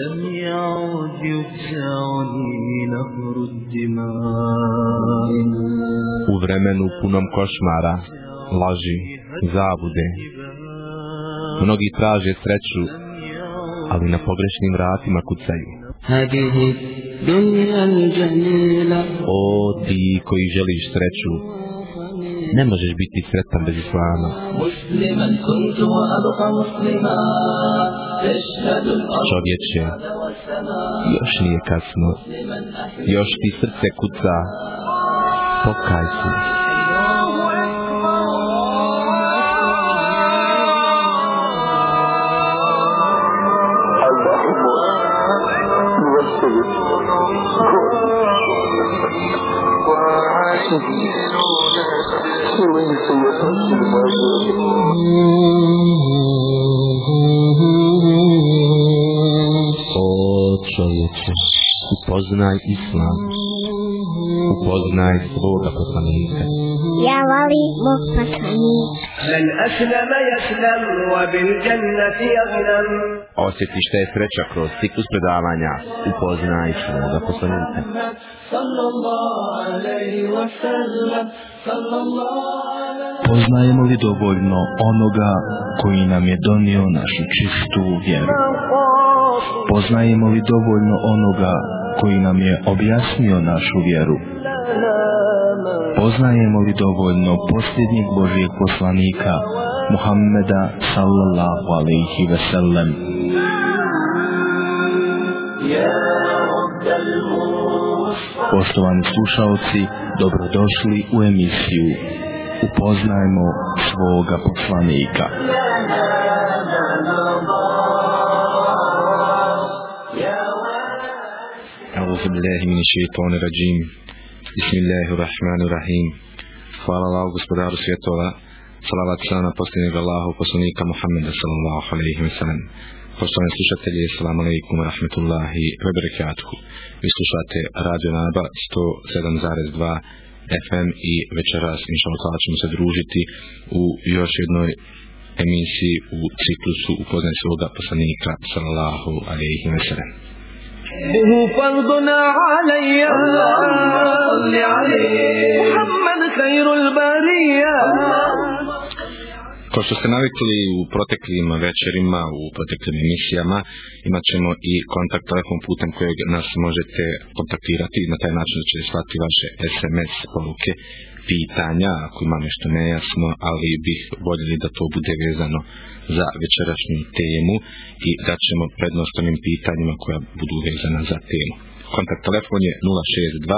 لم يعد يفزعني نهر الدماء U vremenu punom košmara, laži, zabude, mnogi traže sreću, ali na pogrešnim vratima kucaju. هذه الدنيا الجميلة O ti koji želiš sreću, ne možeš biti sretan bez Islama. Čovječe, još nije kasno, još ti srce kuca, pokaj se. Thank you čovječe, upoznaj Islam, upoznaj svoga poslanika. Ja volim Bog poslanika. Aslama wa bil jannati. Osjeti šta je sreća kroz ciklus predavanja, upoznaj svoga poslanika. Sallallahu alaihi wa sallam, sallallahu Poznajemo li dovoljno onoga koji nam je donio našu čistu vjeru? Poznajemo li dovoljno onoga koji nam je objasnio našu vjeru? Poznajemo li dovoljno posljednjeg Božijeg poslanika Muhammeda sallallahu alaihi ve sellem? Poštovani slušaoci, dobrodošli u emisiju Upoznajmo svoga poslanika. Auzu billahi rajim. Bismillahirrahmanirrahim. Hvala Allahu gospodaru svjetova. Salavat sana posljednjeg Allahu poslanika Muhammeda sallallahu alaihi wa sallam. Poštovani slušatelji, salamu alaikum wa rahmetullahi wa. Vi slušate Radio Naba 107,2 FM i večeras, inša Allah, ćemo se družiti u još jednoj emisiji u ciklusu upoznaj svoga poslanika sallallahu alaihi wa sallam. به فرض علي صل عليه محمد خير البرية kao što ste navikli u proteklim večerima, u proteklim emisijama, imat ćemo i kontakt telefon putem kojeg nas možete kontaktirati. Na taj način ćete slati vaše SMS poruke, pitanja, ako ima nešto nejasno, ali bih voljeli da to bude vezano za večerašnju temu i da ćemo prednost onim pitanjima koja budu vezana za temu. Kontakt telefon je 062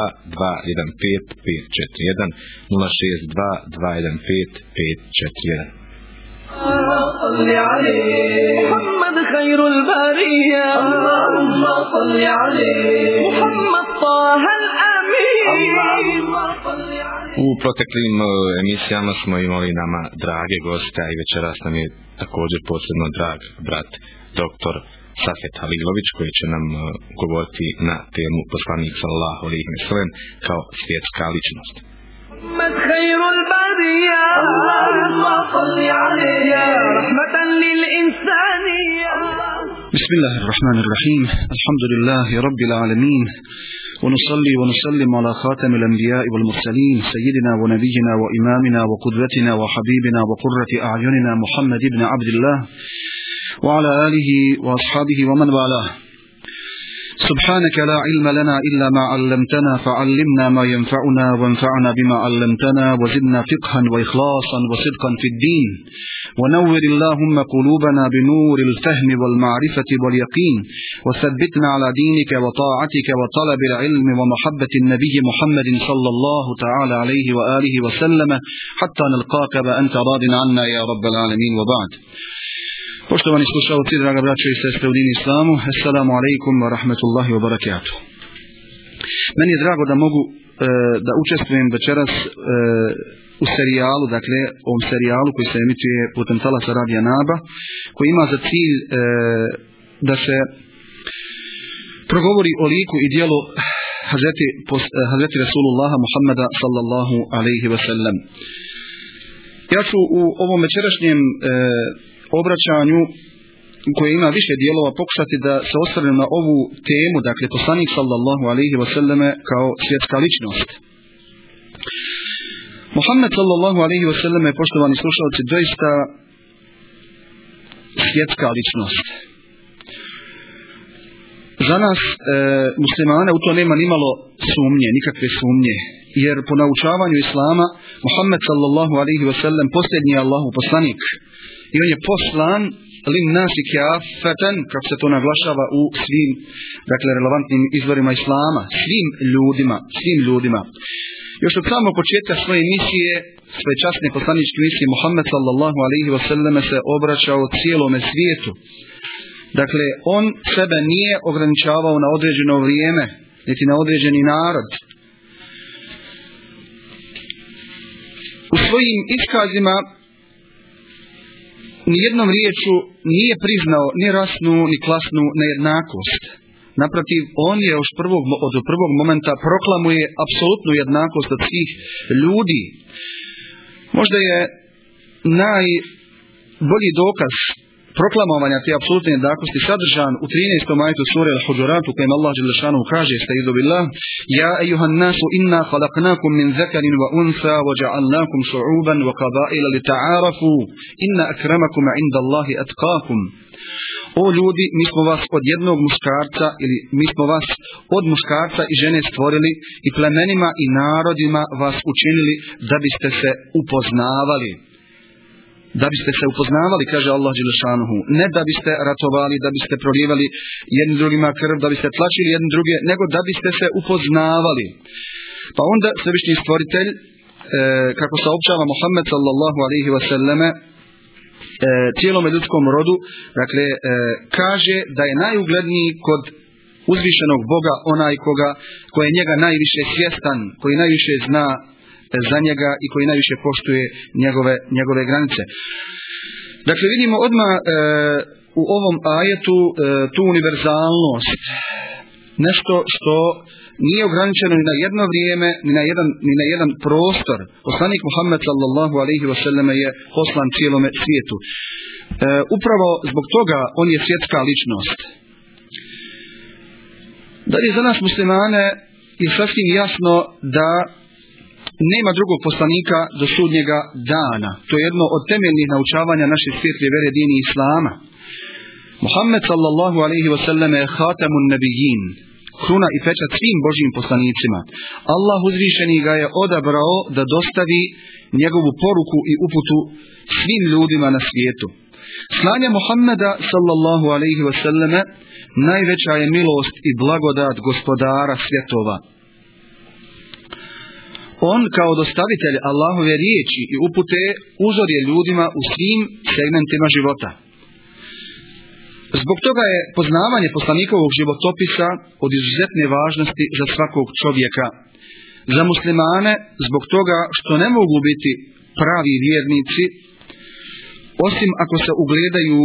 215 صل عليه محمد خير البرية اللهم صل عليه محمد طه الأمين اللهم صل عليه U proteklim e, emisijama smo imali nama drage goste, a i večeras nam je također posebno drag brat doktor Safet Halilović koji će nam e, govoriti na temu poslanik sallallahu alejhi ve sellem kao svjetska ličnost. اللهم صل عليه. رحمة للإنسانية بسم الله الرحمن الرحيم. الحمد لله رب العالمين. ونصلي ونسلم على خاتم الأنبياء والمرسلين سيدنا ونبينا وإمامنا وقدوتنا وحبيبنا وقرة أعيننا محمد بن عبد الله وعلى آله وأصحابه ومن والاه. سبحانك لا علم لنا إلا ما علمتنا فعلمنا ما ينفعنا وانفعنا بما علمتنا وزدنا فقها وإخلاصا وصدقا في الدين. ونور اللهم قلوبنا بنور الفهم والمعرفة واليقين وثبتنا على دينك وطاعتك وطلب العلم ومحبة النبي محمد صلى الله تعالى عليه وآله وسلم حتى نلقاك وأنت راض عنا يا رب العالمين. وبعد. Poštovani slušalci, draga braćo i sestre u dini islamu, assalamu alaikum wa rahmetullahi wa barakatuh. Meni je drago da mogu e, da učestvujem večeras e, u serijalu, dakle ovom serijalu koji se emituje putem talasa Radija Naba, koji ima za cilj e, da se progovori o liku i dijelu Hazreti, Hazreti Rasulullaha Muhammada sallallahu alaihi wa sallam. Ja ću u ovom večerašnjem obraćanju koje ima više dijelova pokušati da se osvrnem na ovu temu, dakle poslanik sallallahu alaihi wasallame kao svjetska ličnost. Muhammed sallallahu alaihi wasallame, poštovani slušalci, doista svjetska ličnost. Za nas e, muslimane u to nema nimalo sumnje, nikakve sumnje. Jer po naučavanju Islama Muhammed sallallahu alaihi wasallam posljednji je Allahu poslanik. I on je poslan lin nasi kafatan, kako se to naglašava u svim dakle, relevantnim izvorima Islama. Svim ljudima, svim ljudima. Još od samog početka svoje misije, svoje časne poslaničke misije, Muhammed sallallahu alaihi wasallam se obraćao cijelome svijetu. Dakle, on sebe nije ograničavao na određeno vrijeme, niti na određeni narod. U svojim iskazima nijednom riječu nije priznao ni rasnu, ni klasnu nejednakost. Naprotiv, on je još prvog, od prvog momenta proklamuje apsolutnu jednakost od svih ljudi. Možda je najbolji dokaz proklamovanja te apsolutne jednakosti sadržan u 13. majetu sure Al-Huđuratu kojem Allah Đelešanu kaže stajidu billah Ja ejuhan nasu inna khalaqnakum min zakarin wa unsa wa ja'alnakum šu'uban wa qabaila li ta'arafu inna akramakum inda Allahi atqakum O ljudi, mi smo vas od jednog muškarca ili mi smo vas od muškarca i žene stvorili i plemenima i narodima vas učinili da biste se upoznavali da biste se upoznavali, kaže Allah Đelešanuhu, ne da biste ratovali, da biste prolijevali jednim drugima krv, da biste tlačili jednim druge, nego da biste se upoznavali. Pa onda svevišnji stvoritelj, e, kako saopćava Muhammed sallallahu alaihi wasallame, e, cijelom ljudskom rodu, dakle, e, kaže da je najugledniji kod uzvišenog Boga onaj koga, koji je njega najviše svjestan, koji najviše zna za njega i koji najviše poštuje njegove, njegove granice. Dakle, vidimo odmah e, u ovom ajetu e, tu univerzalnost. Nešto što nije ograničeno ni na jedno vrijeme, ni na jedan, ni na jedan prostor. Poslanik Muhammed sallallahu alaihi wa sallam je poslan cijelome svijetu. E, upravo zbog toga on je svjetska ličnost. Da li za nas muslimane je sasvim jasno da nema drugog poslanika do sudnjega dana. To je jedno od temeljnih naučavanja naše svjetlje vere dini Islama. Muhammed sallallahu alaihi wa sallam je hatamun nabijin, kruna i pečat svim Božjim poslanicima. Allah uzvišeni ga je odabrao da dostavi njegovu poruku i uputu svim ljudima na svijetu. Slanje Muhammeda sallallahu alaihi wa sallam najveća je milost i blagodat gospodara svjetova on kao dostavitelj Allahove riječi i upute uzor je ljudima u svim segmentima života. Zbog toga je poznavanje poslanikovog životopisa od izuzetne važnosti za svakog čovjeka. Za muslimane zbog toga što ne mogu biti pravi vjernici osim ako se ugledaju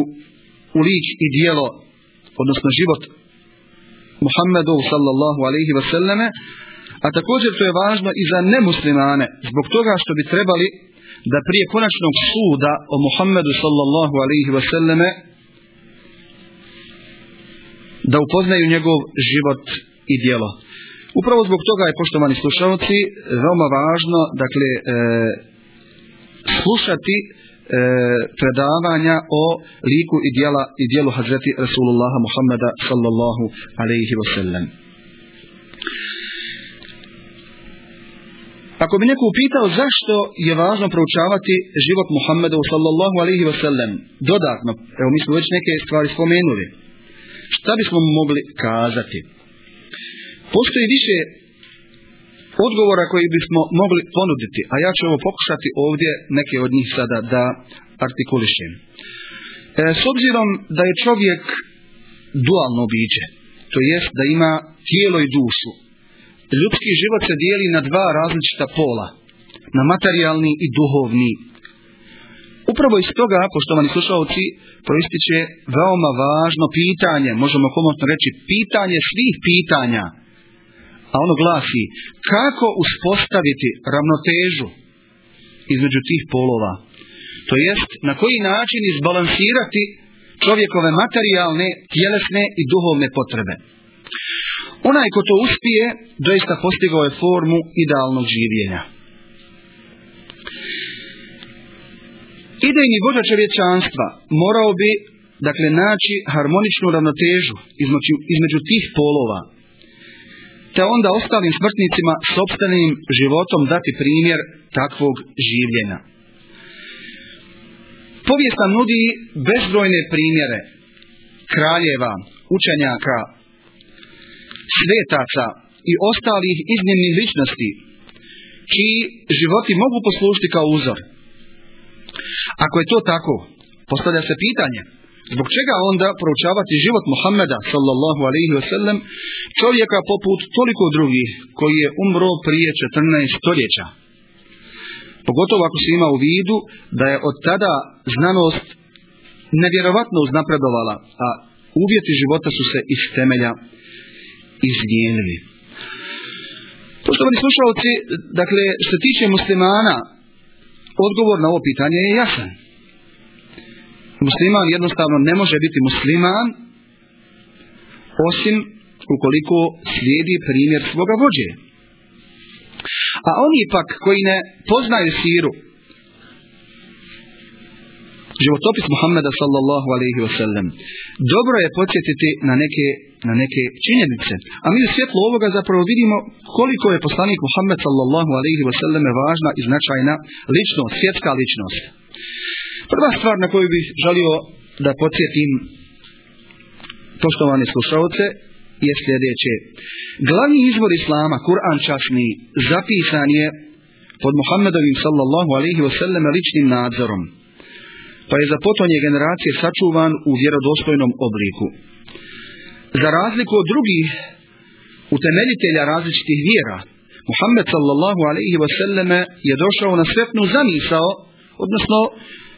u lik i dijelo, odnosno život Muhammedu sallallahu alaihi wa sallame, A također to je važno i za nemuslimane, zbog toga što bi trebali da prije konačnog suda o Muhammedu sallallahu alaihi wa sallame da upoznaju njegov život i dijelo. Upravo zbog toga je, poštovani slušalci, veoma važno, dakle, e, slušati e, predavanja o liku i dijela i dijelu Hazreti Rasulullaha Muhammeda sallallahu alaihi wa Ako bi neko upitao zašto je važno proučavati život Muhammedu sallallahu alaihi wa sallam, dodatno, evo mi smo već neke stvari spomenuli, šta bismo mogli kazati? Postoji više odgovora koji bismo mogli ponuditi, a ja ću ovo pokušati ovdje neke od njih sada da artikulišem. E, s obzirom da je čovjek dualno biće, to jest da ima tijelo i dušu, ljudski život se dijeli na dva različita pola, na materijalni i duhovni. Upravo iz toga, poštovani slušalci, proističe veoma važno pitanje, možemo komotno reći pitanje svih pitanja, a ono glasi kako uspostaviti ravnotežu između tih polova, to jest na koji način izbalansirati čovjekove materijalne, tjelesne i duhovne potrebe. Onaj ko to uspije, doista postigao je formu idealnog življenja. Idejni vođa čovječanstva morao bi dakle naći harmoničnu ravnotežu između, između tih polova te onda ostalim smrtnicima sobstvenim životom dati primjer takvog življenja. Povijest nam nudi bezbrojne primjere kraljeva, učenjaka, svetaca i ostalih iznimnih ličnosti, čiji životi mogu poslušiti kao uzor. Ako je to tako, postavlja se pitanje, zbog čega onda proučavati život Muhammeda sallallahu alaihi wa sallam, čovjeka poput toliko drugih koji je umro prije 14 stoljeća. Pogotovo ako se ima u vidu da je od tada znanost nevjerovatno uznapredovala, a uvjeti života su se iz temelja izmijenili. Poštovani slušalci, dakle, što tiče muslimana, odgovor na ovo pitanje je jasan. Musliman jednostavno ne može biti musliman osim ukoliko slijedi primjer svoga vođe. A oni pak koji ne poznaju siru, životopis Muhammeda sallallahu alaihi wasallam, dobro je podsjetiti na neke, na neke činjenice. A mi u svjetlu ovoga zapravo vidimo koliko je poslanik Muhammed sallallahu alaihi wasallam važna i značajna ličnost, svjetska ličnost. Prva stvar na koju bih želio da podsjetim poštovane slušalce je sljedeće. Glavni izvor Islama, Kur'an časni, zapisan je pod Muhammedovim sallallahu alaihi wasallam ličnim nadzorom pa je za potonje generacije sačuvan u vjerodostojnom obliku. Za razliku od drugih utemeljitelja različitih vjera, Muhammed sallallahu alaihi wasallame je došao na sretnu zamisao, odnosno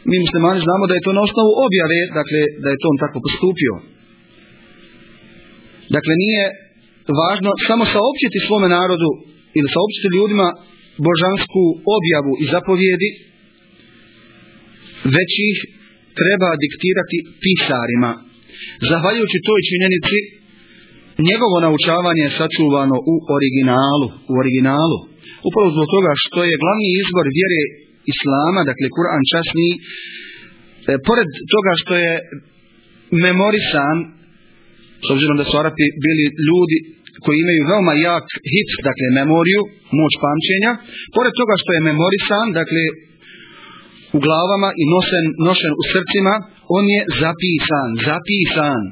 mi muslimani znamo da je to na osnovu objave, dakle da je to on tako postupio. Dakle nije važno samo saopćiti svome narodu ili saopćiti ljudima božansku objavu i zapovjedi, već ih treba diktirati pisarima. Zahvaljujući toj činjenici, njegovo naučavanje je sačuvano u originalu, u originalu. Upravo zbog toga što je glavni izbor vjere Islama, dakle Kur'an časni, e, pored toga što je memorisan, s obzirom da su Arapi bili ljudi koji imaju veoma jak hit, dakle memoriju, moć pamćenja, pored toga što je memorisan, dakle u glavama i nosen, nošen u srcima, on je zapisan, zapisan.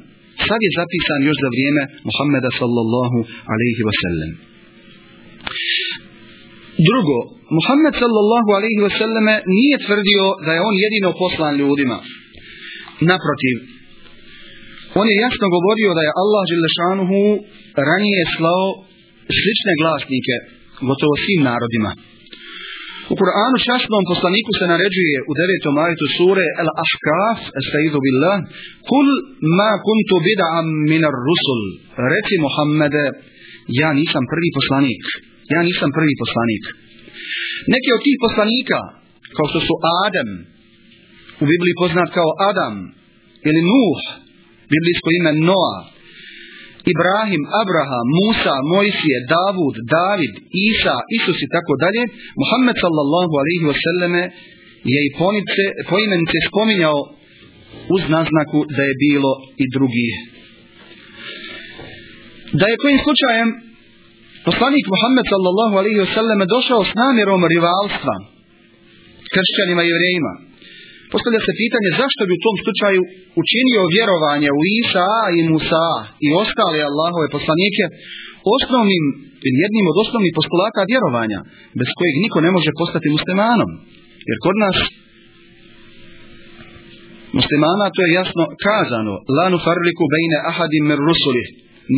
Sad je zapisan još za vrijeme Muhammeda sallallahu alaihi wasallam. Drugo, Muhammed sallallahu alaihi wasallam nije tvrdio da je on jedino poslan ljudima. Naprotiv, on je jasno govorio da je Allah Želešanuhu ranije slao slične glasnike gotovo svim narodima. U Kur'anu časnom poslaniku se naređuje u devetom ajetu sure Al-Ahkaf, estaizu billah, Kul ma kuntu bid'am minar rusul. Reci Muhammede, ja nisam prvi poslanik. Ja nisam prvi poslanik. Neki od tih poslanika, kao što su Adem, u Bibliji poznat kao Adam, ili Nuh, biblijsko ime Noa, Ibrahim, Abraham, Musa, Mojsije, Davud, David, Isa, Isus i tako dalje, Muhammed sallallahu alaihi wasallame je i ponice, poimenice spominjao uz naznaku da je bilo i drugi. Da je kojim slučajem poslanik Muhammed sallallahu alaihi wasallame došao s namjerom rivalstva kršćanima i jevrejima, Postavlja se pitanje zašto bi u tom slučaju učinio vjerovanje u Isa i Musa i ostale Allahove poslanike osnovnim jednim od osnovnih postulata vjerovanja bez kojeg niko ne može postati muslimanom. Jer kod nas muslimana to je jasno kazano la nufarriku bejne ahadim mer rusuli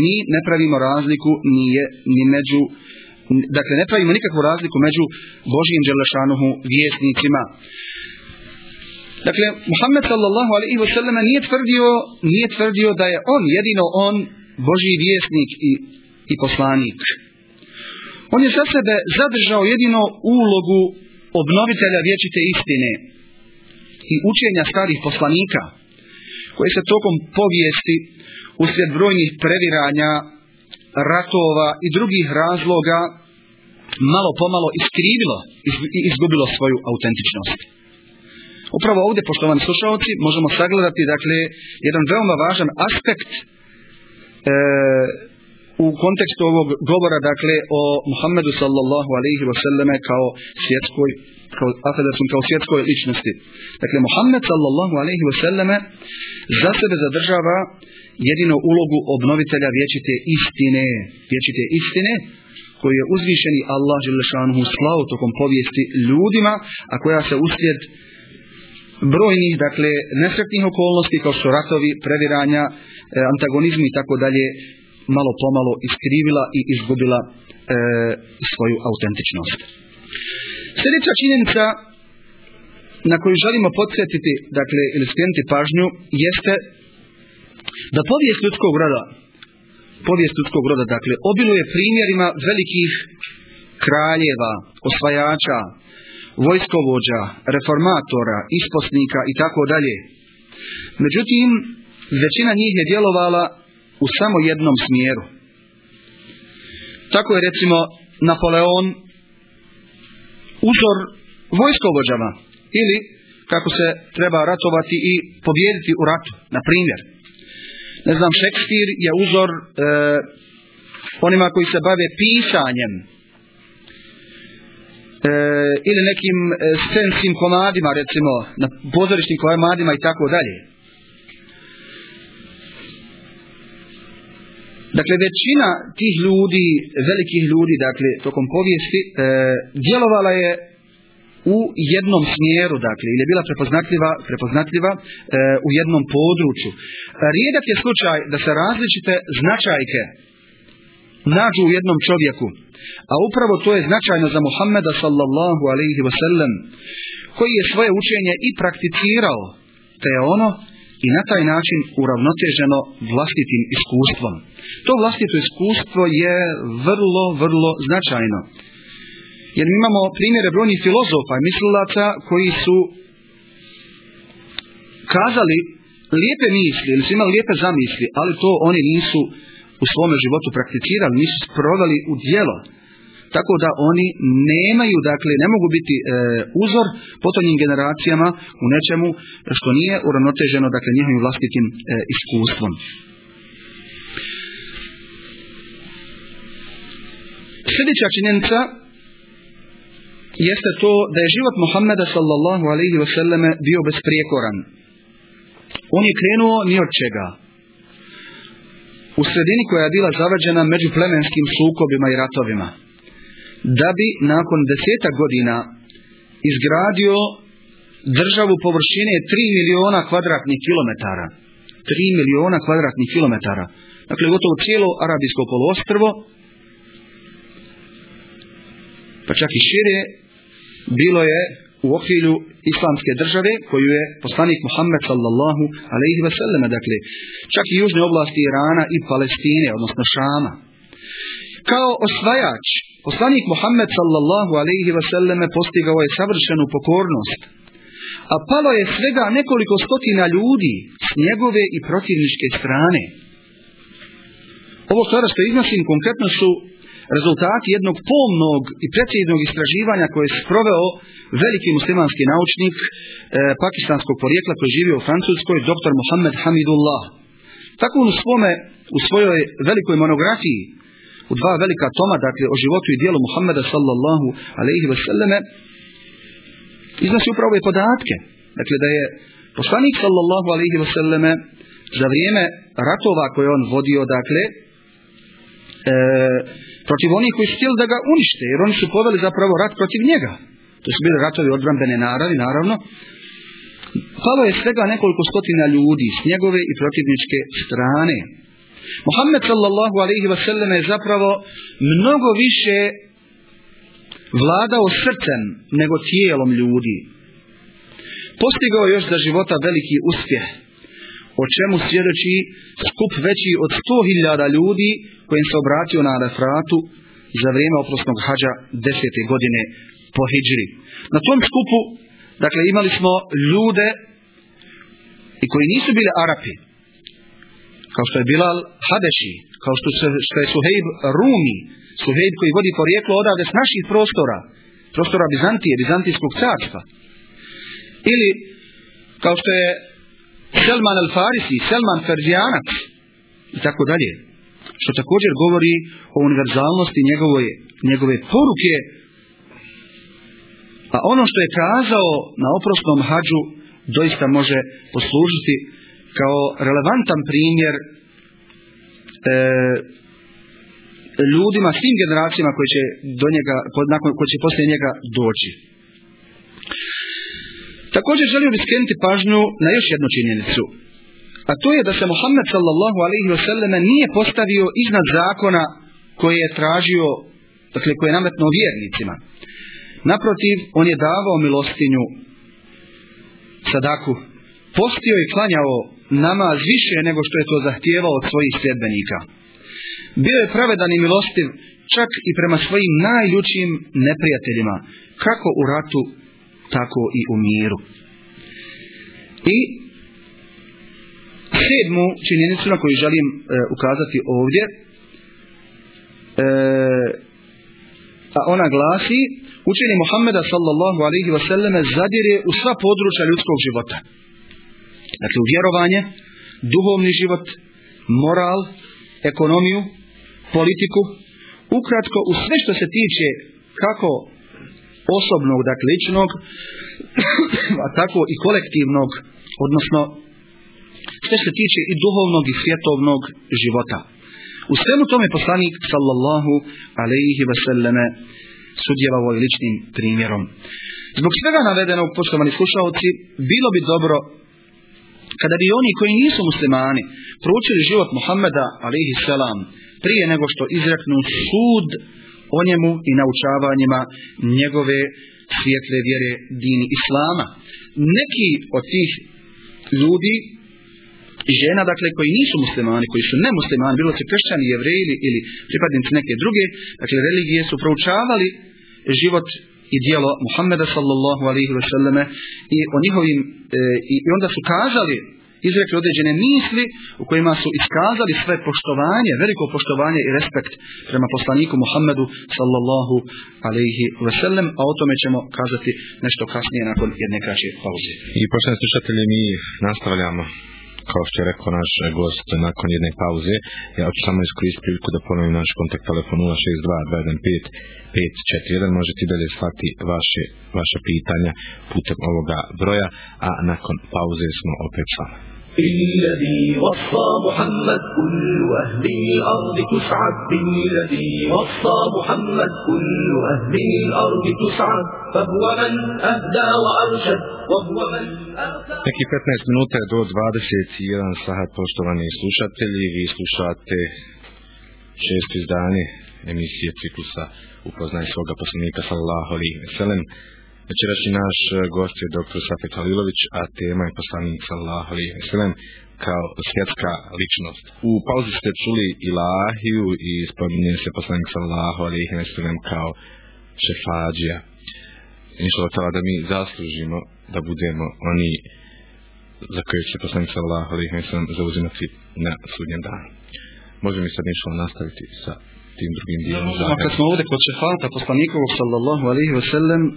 mi ne pravimo razliku ni, je, ni među dakle ne pravimo nikakvu razliku među Božijim Đelešanuhu vjesnicima Dakle, Muhammed sallallahu alaihi wa sallam nije tvrdio, nije tvrdio da je on, jedino on, Božji vjesnik i, i poslanik. On je za sebe zadržao jedino ulogu obnovitelja vječite istine i učenja starih poslanika, koje se tokom povijesti uslijed brojnih previranja, ratova i drugih razloga malo pomalo iskrivilo i izgubilo svoju autentičnost. Upravo ovdje, poštovani slušalci, možemo sagledati dakle, jedan veoma važan aspekt e, u kontekstu ovog govora dakle o Muhammedu sallallahu alaihi wa sallame kao svjetskoj kao kao svjetskoj ličnosti. Dakle, Muhammed sallallahu alaihi wa sallame za sebe zadržava jedino ulogu obnovitelja vječite istine, vječite istine koju je uzvišeni Allah Želešanuhu slao tokom povijesti ljudima, a koja se uslijed brojnih, dakle, nesretnih okolnosti kao što ratovi, previranja, e, antagonizmi i tako dalje, malo pomalo iskrivila i izgubila e, svoju autentičnost. Sljedeća činjenica na koju želimo podsjetiti, dakle, ili skrenuti pažnju, jeste da povijest ljudskog roda, povijest ljudskog roda, dakle, obiluje primjerima velikih kraljeva, osvajača, vojskovođa, reformatora, isposnika i tako dalje. Međutim, većina njih je djelovala u samo jednom smjeru. Tako je recimo Napoleon uzor vojskovođama ili kako se treba ratovati i pobijediti u ratu, na primjer. Ne znam, Šekspir je uzor e, onima koji se bave pisanjem ili nekim e, scenskim komadima, recimo, na pozorišnim komadima i tako dalje. Dakle, većina tih ljudi, velikih ljudi, dakle, tokom povijesti, e, djelovala je u jednom smjeru, dakle, ili je bila prepoznatljiva, prepoznatljiva e, u jednom području. Rijedak je slučaj da se različite značajke nađu u jednom čovjeku, a upravo to je značajno za Muhammeda sallallahu alaihi wasallam, koji je svoje učenje i prakticirao, te je ono i na taj način uravnoteženo vlastitim iskustvom. To vlastito iskustvo je vrlo, vrlo značajno. Jer imamo primjere brojnih filozofa i mislilaca koji su kazali lijepe misli ili su imali lijepe zamisli, ali to oni nisu u svome životu prakticirali, nisu sproveli u djelo. Tako da oni nemaju, dakle, ne mogu biti e, uzor potonjim generacijama u nečemu što nije uravnoteženo, dakle, njihovim vlastitim e, iskustvom. Sljedeća činjenica jeste to da je život Muhammeda sallallahu alaihi wa sallame bio besprijekoran. On je krenuo ni od čega. U sredini koja je bila zavađena među plemenskim sukobima i ratovima. Da bi nakon deseta godina izgradio državu površine 3 miliona kvadratnih kilometara. 3 miliona kvadratnih kilometara. Dakle, gotovo cijelo arabijsko poluostrvo pa čak i šire, bilo je u okrilju islamske države koju je poslanik Muhammed sallallahu alaihi selleme, dakle, čak i južne oblasti Irana i Palestine, odnosno Šama. Kao osvajač, poslanik Muhammed sallallahu alaihi selleme postigao je savršenu pokornost, a palo je svega nekoliko stotina ljudi s njegove i protivničke strane. Ovo što iznosim konkretno su rezultati jednog pomnog i preciznog istraživanja koje je sproveo veliki muslimanski naučnik e, pakistanskog porijekla koji živio u Francuskoj, dr. Mohamed Hamidullah. Tako u svome, u svojoj velikoj monografiji, u dva velika toma, dakle o životu i dijelu Muhammeda sallallahu alaihi wa sallame, iznosi upravo ove podatke. Dakle, da je poslanik sallallahu alaihi wa sallame za vrijeme ratova koje on vodio, dakle, e, protiv onih koji su htjeli da ga unište, jer oni su poveli zapravo rat protiv njega. To su bili ratovi odbrambene naravi, naravno. Palo je svega nekoliko stotina ljudi s njegove i protivničke strane. Muhammed sallallahu alaihi wa sallam je zapravo mnogo više vladao srcem nego tijelom ljudi. Postigao još za života veliki uspjeh, o čemu svjedoči skup veći od sto hiljada ljudi kojim se obratio na Arafratu za vrijeme oprosnog hađa desete godine po hijđri. Na tom skupu, dakle, imali smo ljude i koji nisu bili Arapi, kao što je Bilal Hadeši, kao što, se, što je Suhejb Rumi, Suhejb koji vodi porijeklo odavde s naših prostora, prostora Bizantije, Bizantijskog carstva. Ili kao što je Selman al-Farisi, Selman Ferzijanac i tako dalje. Što također govori o univerzalnosti njegove, njegove poruke a ono što je kazao na oprosnom hađu doista može poslužiti kao relevantan primjer e, ljudima, svim generacijama koji će, do njega, nakon, koji će poslije njega doći. Također želio bih skrenuti pažnju na još jednu činjenicu. A to je da se Muhammed sallallahu alaihi wa sallam nije postavio iznad zakona koje je tražio, dakle koje je nametnuo vjernicima. Naprotiv, on je davao milostinju sadaku, postio i klanjao namaz više nego što je to zahtijevao od svojih sljedbenika. Bio je pravedan i milostiv čak i prema svojim najljučijim neprijateljima, kako u ratu, tako i u miru. I sedmu činjenicu na koju želim e, ukazati ovdje, e, a ona glasi učenje Muhammeda sallallahu alaihi wa sallam zadire u sva područja ljudskog života. Dakle, u vjerovanje, duhovni život, moral, ekonomiju, politiku, ukratko u sve što se tiče kako osobnog, dakle ličnog, a tako i kolektivnog, odnosno sve se tiče i duhovnog i svjetovnog života. U svemu tome poslanik sallallahu alaihi wa sallame sudjelovao i ličnim primjerom. Zbog svega navedenog, poštovani slušalci, bilo bi dobro kada bi oni koji nisu muslimani proučili život Muhammeda alaihi salam prije nego što izreknu sud o njemu i naučavanjima njegove svijetle vjere dini Islama. Neki od tih ljudi žena, dakle, koji nisu muslimani, koji su nemuslimani, bilo se kršćani, jevreji ili pripadnici neke druge, dakle, religije su proučavali život i dijelo Muhammeda sallallahu alaihi wa i o njihovim, e, i, i onda su kazali, izrekli određene misli u kojima su iskazali sve poštovanje, veliko poštovanje i respekt prema poslaniku Muhammedu sallallahu alaihi wa sallam, a o tome ćemo kazati nešto kasnije nakon jedne kraće pauze. I poštovani slušatelji, mi nastavljamo kao što je rekao naš gost nakon jedne pauze, ja ću samo iskoristiti priliku da ponovim naš kontakt telefon 062 541 možete i dalje slati vaše, vaše pitanja putem ovoga broja, a nakon pauze smo opet s. بالذي وصى محمد كل أهل الأرض تسعد بالذي وصى محمد كل أهل الأرض تسعد فهو من أهدى وأرشد وهو من Neki 15 minuta je do 21 sahat, poštovani slušatelji. Vi slušate šest izdanje emisije ciklusa Upoznaj svoga poslanika sallallahu alaihi ve sellem. Večerašnji naš e, gost je dr. Safet Halilović, a tema je poslanik sallallahu alaihi kao svjetska ličnost. U pauzi ste čuli ilahiju i spominje se poslanik sallallahu alaihi kao šefađija. Inšala da mi zaslužimo da budemo oni za koje će poslanik sallallahu alaihi zauzimati na sudnjem danu. Možemo mi sad inšala nastaviti sa tim drugim dijelom zakona. Kad smo ovdje kod šefata poslanikovog sallallahu alaihi wa sallam, e,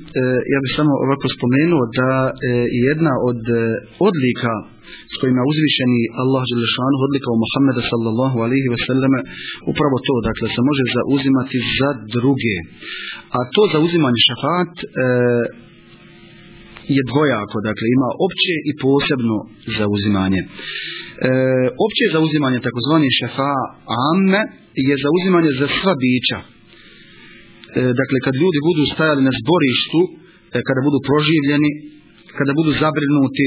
ja bih samo ovako spomenuo da e, jedna od e, odlika s kojima uzvišeni Allah Đelešanu odlikao Muhammeda sallallahu alaihi wa sallam upravo to, dakle se može zauzimati za druge. A to zauzimanje šafat e, je dvojako, dakle ima opće i posebno zauzimanje. E, opće zauzimanje takozvani šefa amme je zauzimanje za sva bića. E, dakle, kad ljudi budu stajali na zborištu, e, kada budu proživljeni, kada budu zabrinuti,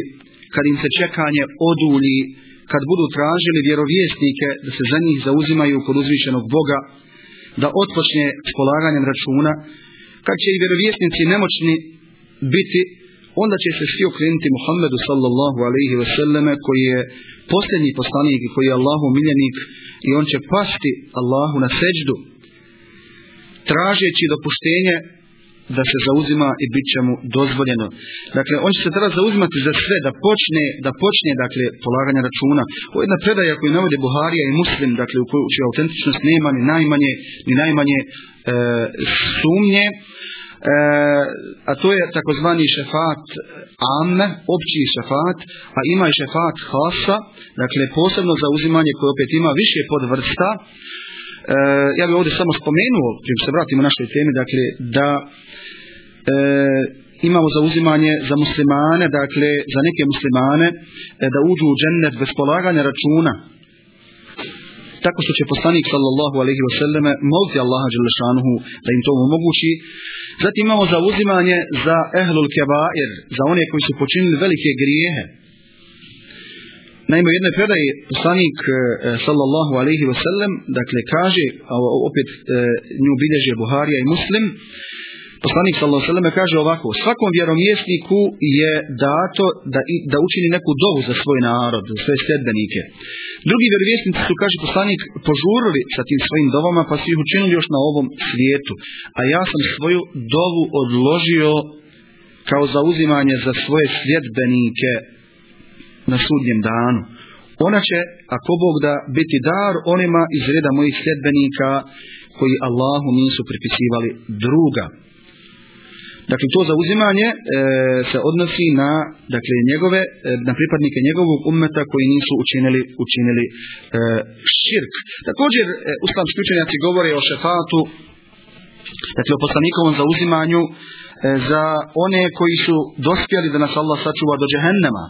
kad im se čekanje odulji, kad budu tražili vjerovjesnike da se za njih zauzimaju kod uzvišenog Boga, da otpočne s polaganjem računa, kad će i vjerovjesnici nemoćni biti, onda će se svi okrenuti Muhammedu sallallahu alaihi wa sallame koji je posljednji poslanik koji je Allahu miljenik i on će pasti Allahu na seđdu tražeći dopuštenje da se zauzima i bit će mu dozvoljeno. Dakle, on će se tada zauzimati za sve, da počne, da počne dakle, polaganje računa. Ovo je jedna predaja koju navode Buharija i Muslim, dakle, u kojoj autentičnost nema ni najmanje, ni najmanje e, sumnje. E, a to je takozvani šefat amme, opći šefat, a ima i šefat hasa, dakle posebno zauzimanje koje opet ima više podvrsta. E, ja bih ovdje samo spomenuo, prije se vratimo našoj temi, dakle da e, imamo zauzimanje za muslimane, dakle za neke muslimane da uđu u džennet bez polaganja računa, tako što će poslanik sallallahu alaihi wa sallame moliti Allaha Đelešanuhu da im to omogući. Zatim imamo zauzimanje za ehlul kebair, za one koji su počinili velike grijehe. Naime, u jednoj predaji poslanik e, sallallahu alaihi wa sallam, dakle kaže, a opet e, nju bilježe Buharija i Muslim, Poslanik selleme kaže ovako: Svakom vjerovjesniku je dato da da učini neku dovu za svoj narod, za svoje sledbenike. Drugi vjerovjesnici su kaže poslanik požurili sa tim svojim dovama pa su ih učinili još na ovom svijetu. A ja sam svoju dovu odložio kao zauzimanje za svoje sljedbenike na sudnjem danu. Ona će, ako Bog da, biti dar onima iz reda mojih sljedbenika koji Allahu nisu pripisivali druga. Dakle, to zauzimanje e, se odnosi na dakle, njegove, e, na pripadnike njegovog ummeta koji nisu učinili, učinili e, širk. Također, e, uslamski učenjaci govore o šefatu, dakle, o poslanikovom zauzimanju e, za one koji su dospjeli da nas Allah sačuva do džehennema.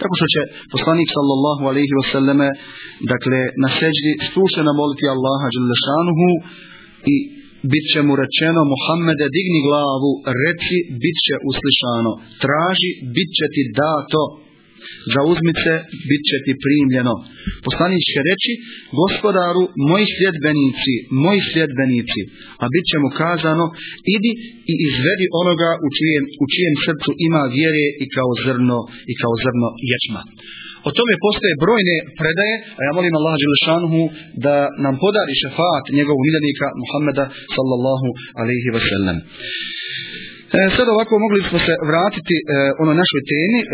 Tako što će poslanik sallallahu alaihi wasallame, dakle, na seđdi strušeno moliti Allaha dželešanuhu i bit će mu rečeno Muhammede digni glavu, reci bit će uslišano, traži bit će ti dato, zauzmi se, bit će ti primljeno. Poslanić će reći, gospodaru, moji sljedbenici, moji sljedbenici, a bit će mu kazano, idi i izvedi onoga u čijem, u čijem srcu ima vjere i kao zrno, i kao zrno ječma. O tome postoje brojne predaje, a ja molim Allaha Đelešanuhu da nam podari šefat njegovog miljenika Muhammeda sallallahu alaihi wa sallam. E, sad ovako mogli smo se vratiti e, onoj našoj temi e,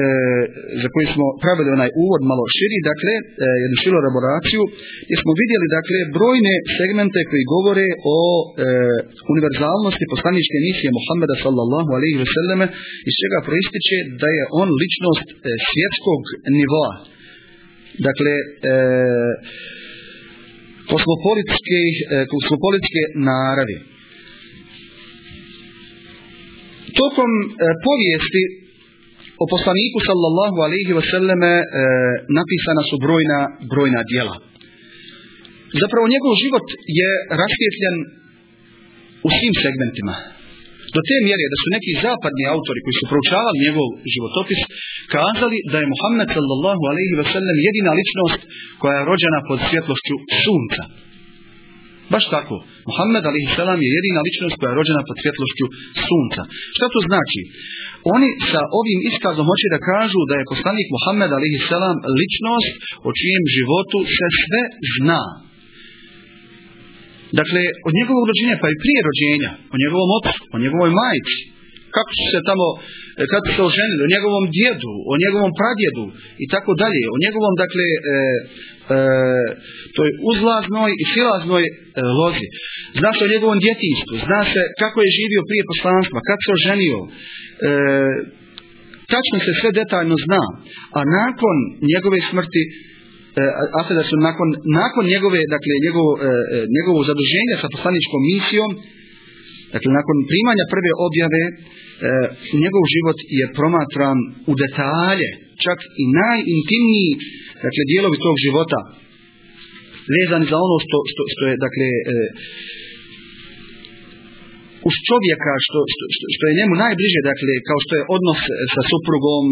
za koju smo pravili onaj uvod malo širi, dakle e, jednu širu elaboraciju, gdje smo vidjeli dakle brojne segmente koji govore o e, univerzalnosti poslaničke misije Muhammeda sallallahu alaihi ve selleme, iz čega proističe da je on ličnost e, svjetskog nivoa. Dakle, e, kosmopolitske, e, kosmopolitske naravi tokom e, povijesti o poslaniku sallallahu alaihi wa sallame e, napisana su brojna, brojna dijela. Zapravo njegov život je rasvjetljen u svim segmentima. Do te mjere da su neki zapadni autori koji su proučavali njegov životopis kazali da je Muhammed sallallahu alaihi wa sallam jedina ličnost koja je rođena pod svjetlošću sunca. Baš tako. Muhammed a.s. je jedina ličnost koja je rođena pod svjetlošću sunca. Šta to znači? Oni sa ovim iskazom hoće da kažu da je poslanik Muhammed a.s. ličnost o čijem životu se sve zna. Dakle, od njegovog rođenja, pa i prije rođenja, o njegovom ocu, o njegovoj majici, kako su se tamo, e, kako se oženili, o njegovom djedu, o njegovom pradjedu i tako dalje, o njegovom, dakle, e, toj uzlaznoj i silaznoj e, lozi. Zna se o njegovom djetinstvu, zna se kako je živio prije poslanstva, kako se oženio, e, tačno se sve detaljno zna, a nakon njegove smrti a se da su nakon, nakon njegove, dakle, njegovo, e, njegovo zaduženja sa poslaničkom misijom, dakle, nakon primanja prve objave, e, njegov život je promatran u detalje, čak i najintimniji, dakle, dijelovi tog života, vezani za ono što, što, što je, dakle, e, uz čovjeka što, što, što, što je njemu najbliže, dakle, kao što je odnos sa suprugom,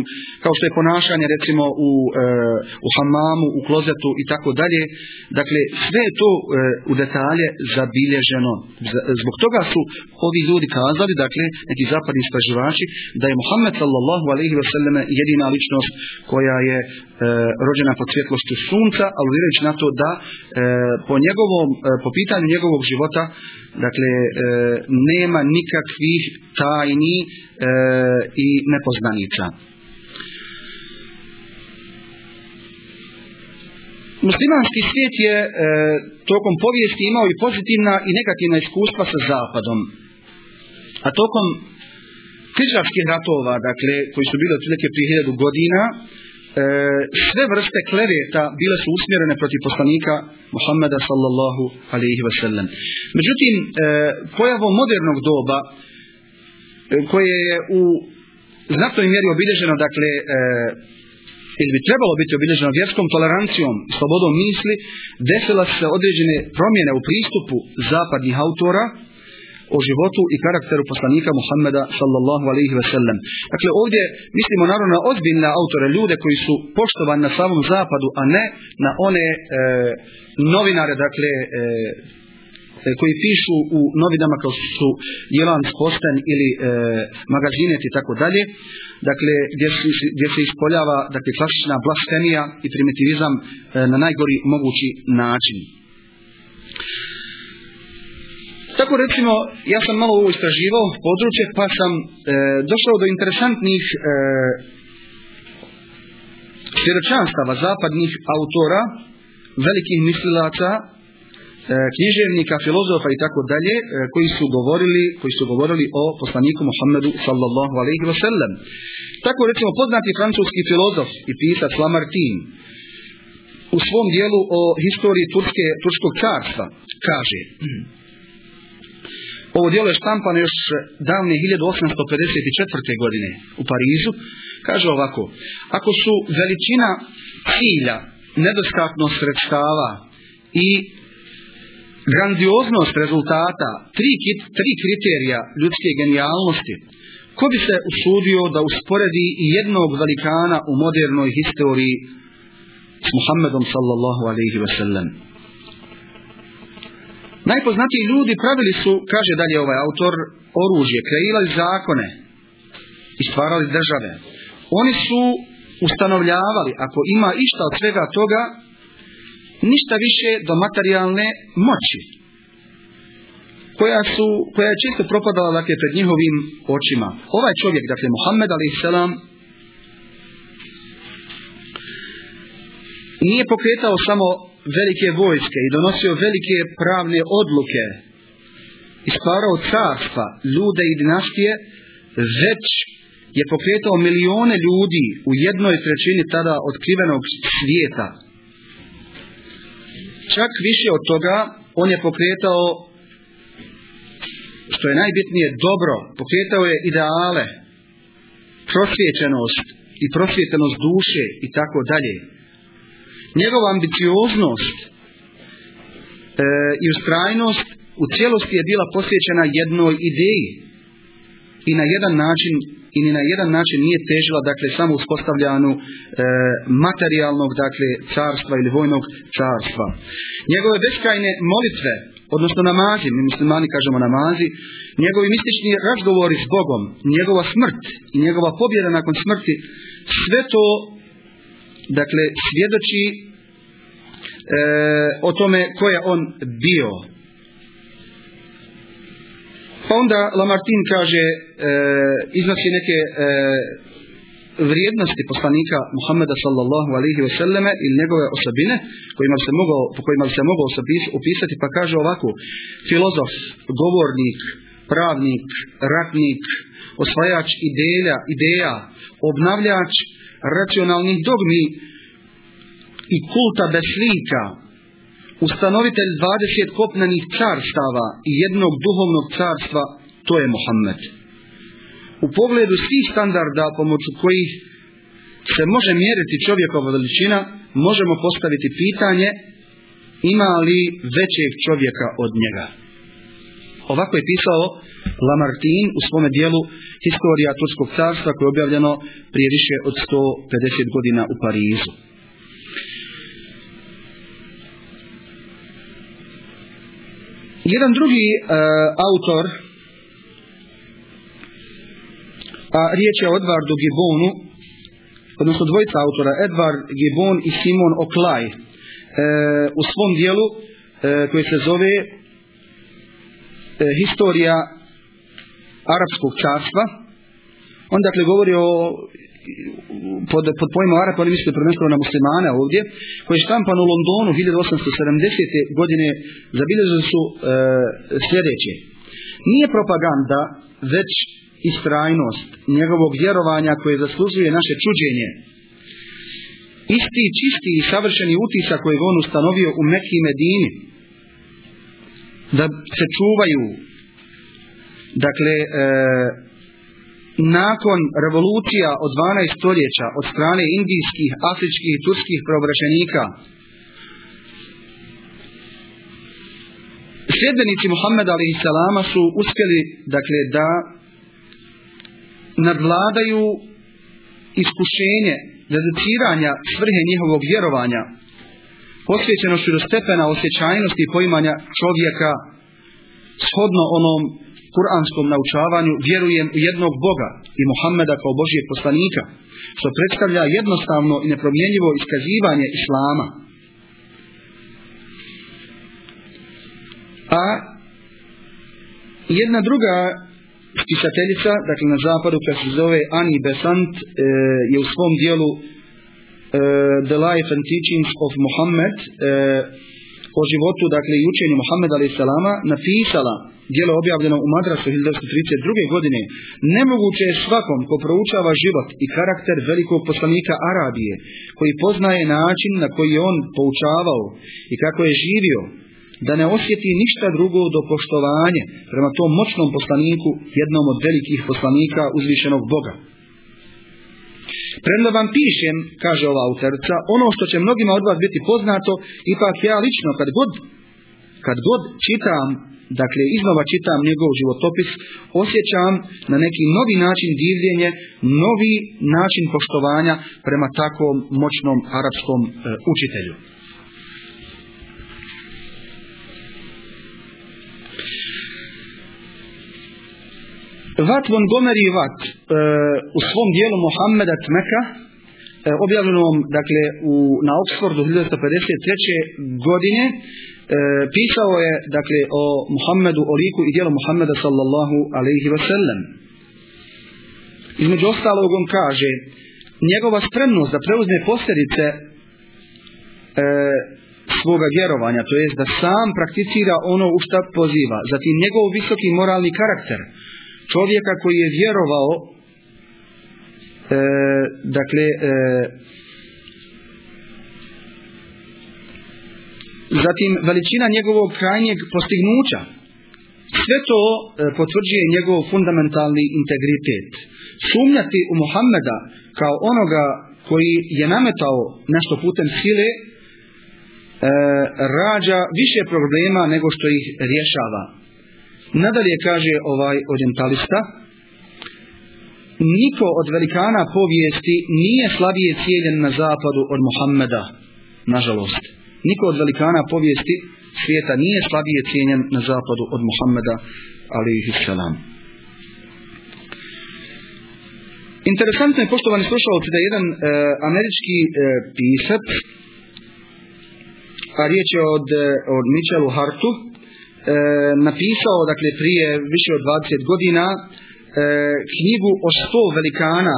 kao što je ponašanje recimo u, e, u hamamu, u klozetu i tako dalje. Dakle, sve je to e, u detalje zabilježeno. Zbog toga su ovi ljudi kazali, dakle, neki zapadni istraživači, da je Muhammed sallallahu alaihi wa sallam jedina ličnost koja je e, rođena pod svjetlošću sunca, aludirajući na to da e, po njegovom, e, po pitanju njegovog života, dakle, e, ne nema nikakvih tajni e, i nepoznanica. Muslimanski svijet je e, tokom povijesti imao i pozitivna i negativna iskustva sa zapadom. A tokom križarskih ratova, dakle, koji su bili otprilike prije hiljadu godina, sve vrste kleveta bile su usmjerene protiv poslanika Muhammeda sallallahu alaihi wasallam. Međutim, e, pojavom modernog doba, e, koje je u znatnoj mjeri obilježeno, dakle, e, ili bi trebalo biti obilježeno vjerskom tolerancijom slobodom misli, desila se određene promjene u pristupu zapadnih autora o životu i karakteru poslanika Muhammeda sallallahu alaihi ve sellem. Dakle, ovdje mislimo naravno na ozbiljne autore, ljude koji su poštovani na samom zapadu, a ne na one e, novinare, dakle, e, e koji pišu u novinama kao su Jelan Posten ili e, Magazinet i tako dalje, dakle, gdje, su, gdje se ispoljava dakle, klasična blasfemija i primitivizam e, na najgori mogući način. Tako recimo, ja sam malo ovo istraživao područje, pa sam e, došao do interesantnih e, svjedočanstava zapadnih autora, velikih mislilaca, e, književnika, filozofa i tako dalje, e, koji su govorili, koji su govorili o poslaniku Muhammedu sallallahu alejhi ve sellem. Tako recimo poznati francuski filozof i pisac Lamartine u svom dijelu o historiji Turske, Turskog carstva kaže ovo dijelo je štampano još davne 1854. godine u Parizu. Kaže ovako, ako su veličina cilja, nedostatnost sredstava i grandioznost rezultata tri, tri kriterija ljudske genijalnosti, ko bi se usudio da usporedi jednog velikana u modernoj historiji s Muhammedom sallallahu alaihi wa sallam. Najpoznatiji ljudi pravili su, kaže dalje ovaj autor, oružje, kreirali zakone i stvarali države. Oni su ustanovljavali, ako ima išta od svega toga, ništa više do materijalne moći, koja, su, koja je čisto propadala dakle, pred njihovim očima. Ovaj čovjek, dakle, Muhammed a.s. nije pokretao samo velike vojske i donosio velike pravne odluke i stvarao carstva, ljude i dinastije, već je pokretao milione ljudi u jednoj trećini tada otkrivenog svijeta. Čak više od toga, on je pokretao, što je najbitnije, dobro, pokretao je ideale, prosvjećenost i prosvjetenost duše i tako dalje njegova ambicioznost e, i ustrajnost u cijelosti je bila posvećena jednoj ideji i na jedan način i ni na jedan način nije težila dakle samo uspostavljanu e, materijalnog dakle carstva ili vojnog carstva. Njegove beskrajne molitve, odnosno namazi, mi muslimani kažemo namazi, njegovi mistični razgovori s Bogom, njegova smrt i njegova pobjeda nakon smrti, sve to dakle svjedoči e, o tome ko je on bio. Pa onda Lamartin kaže, e, iznosi neke e, vrijednosti poslanika Muhammeda sallallahu alaihi wa sallame ili njegove osobine kojima se mogao, po kojima se mogao opisati pa kaže ovako filozof, govornik, pravnik, ratnik, osvajač ideja, ideja, obnavljač racionalnih dogmi i kulta bez slika, ustanovitelj 20 kopnenih carstava i jednog duhovnog carstva, to je Mohamed. U pogledu svih standarda pomoću kojih se može mjeriti čovjekova veličina, možemo postaviti pitanje ima li većeg čovjeka od njega. Ovako je pisao Lamartine u svome dijelu Historija Turskog carstva koje je objavljeno prije više od 150 godina u Parizu. Jedan drugi uh, autor, a riječ je o Edvardu Gibbonu, odnosno dvojica autora, Edvard Gibbon i Simon Oklaj, uh, u svom dijelu uh, koji se zove uh, Historija arapskog carstva. On dakle govori o pod, pod pojmom Arapa, oni misle prvenstveno na muslimane ovdje, koji je štampan u Londonu 1870. godine zabilježili su e, sljedeće. Nije propaganda, već istrajnost njegovog vjerovanja koje zaslužuje naše čuđenje. Isti, čisti i savršeni utisak kojeg on ustanovio u Mekiji Medini, da se čuvaju dakle e, nakon revolucija od 12 stoljeća od strane indijskih, afričkih i turskih preobraćenika sljedbenici Muhammed a.s. su uspjeli dakle da nadvladaju iskušenje reduciranja svrhe njihovog vjerovanja posvećenošću do stepena osjećajnosti poimanja čovjeka shodno onom kuranskom naučavanju vjerujem u jednog Boga i Muhammeda kao Božijeg poslanika, što predstavlja jednostavno i nepromjenjivo iskazivanje Islama. A jedna druga pisateljica, dakle na zapadu koja se zove Ani Besant, e, je u svom dijelu e, The Life and Teachings of Muhammad e, o životu, dakle i učenju Muhammeda a.s. napisala dijelo objavljeno u Madrasu 1932. godine, nemoguće je svakom ko proučava život i karakter velikog poslanika Arabije, koji poznaje način na koji je on poučavao i kako je živio, da ne osjeti ništa drugo do poštovanje prema tom moćnom poslaniku, jednom od velikih poslanika uzvišenog Boga. Premda vam pišem, kaže ova autorica, ono što će mnogima od vas biti poznato, ipak ja lično kad god, kad god čitam, dakle iznova čitam njegov životopis, osjećam na neki novi način divljenje, novi način poštovanja prema takvom moćnom arapskom e, učitelju. Vat Montgomery Vat e, u svom dijelu Mohameda Tmeka e, objavljenom dakle u, na Oxfordu 1953. godine e, pisao je dakle o Muhammedu, o liku i dijelu Muhammeda sallallahu alaihi wa sallam. Između ostalog on kaže njegova spremnost da preuzme posljedice e, svoga vjerovanja, to jest da sam prakticira ono u šta poziva, zatim njegov visoki moralni karakter, čovjeka koji je vjerovao e, dakle e, zatim veličina njegovog krajnjeg postignuća. Sve to e, potvrđuje njegov fundamentalni integritet. Sumnjati u Muhammeda kao onoga koji je nametao nešto putem sile e, rađa više problema nego što ih rješava Nadalje kaže ovaj orientalista, niko od velikana povijesti nije slabije cijeljen na zapadu od Muhammeda, nažalost. Niko od velikana povijesti svijeta nije slabije cijenjen na zapadu od Muhammeda, ali ih salam. Interesantno je, poštovani slušalci, da jedan e, američki e, pisac, a riječ je od, e, od Michelu Hartu, napisao dakle prije više od 20 godina e, knjigu o sto velikana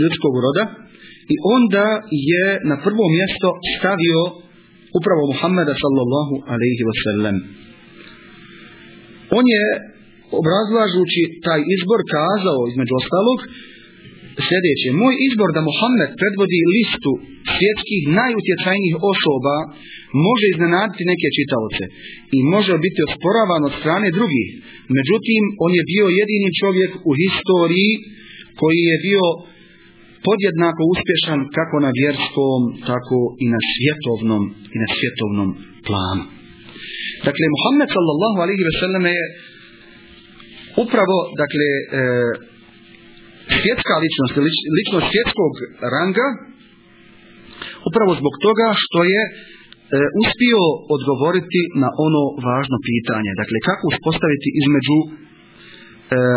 ljudskog roda i onda je na prvo mjesto stavio upravo Muhammeda sallallahu alaihi wasallam. On je obrazlažući taj izbor kazao između ostalog sljedeće. Moj izbor da Muhammed predvodi listu svjetskih najutjecajnijih osoba može iznenaditi neke čitaoce i može biti osporavan od strane drugih. Međutim, on je bio jedini čovjek u historiji koji je bio podjednako uspješan kako na vjerskom, tako i na svjetovnom i na svjetovnom planu. Dakle, Muhammed sallallahu alaihi ve sellem je upravo, dakle, e, svjetska ličnost, ličnost svjetskog ranga, upravo zbog toga što je uspio odgovoriti na ono važno pitanje. Dakle, kako uspostaviti između e,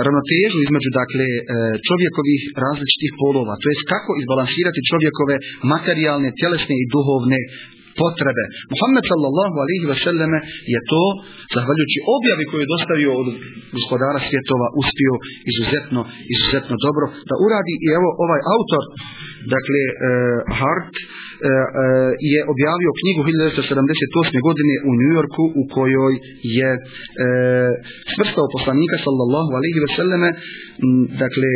ravnotežu između dakle e, čovjekovih različitih polova, to jest kako izbalansirati čovjekove materijalne, tjelesne i duhovne potrebe. Muhammed sallallahu alaihi wa sallame je to, zahvaljujući objavi koju je dostavio od gospodara svjetova, uspio izuzetno, izuzetno dobro da uradi i evo ovaj autor, dakle e, Hart, e, e, je objavio knjigu 1978. godine u New Yorku u kojoj je e, svrstao poslanika sallallahu alaihi ve selleme dakle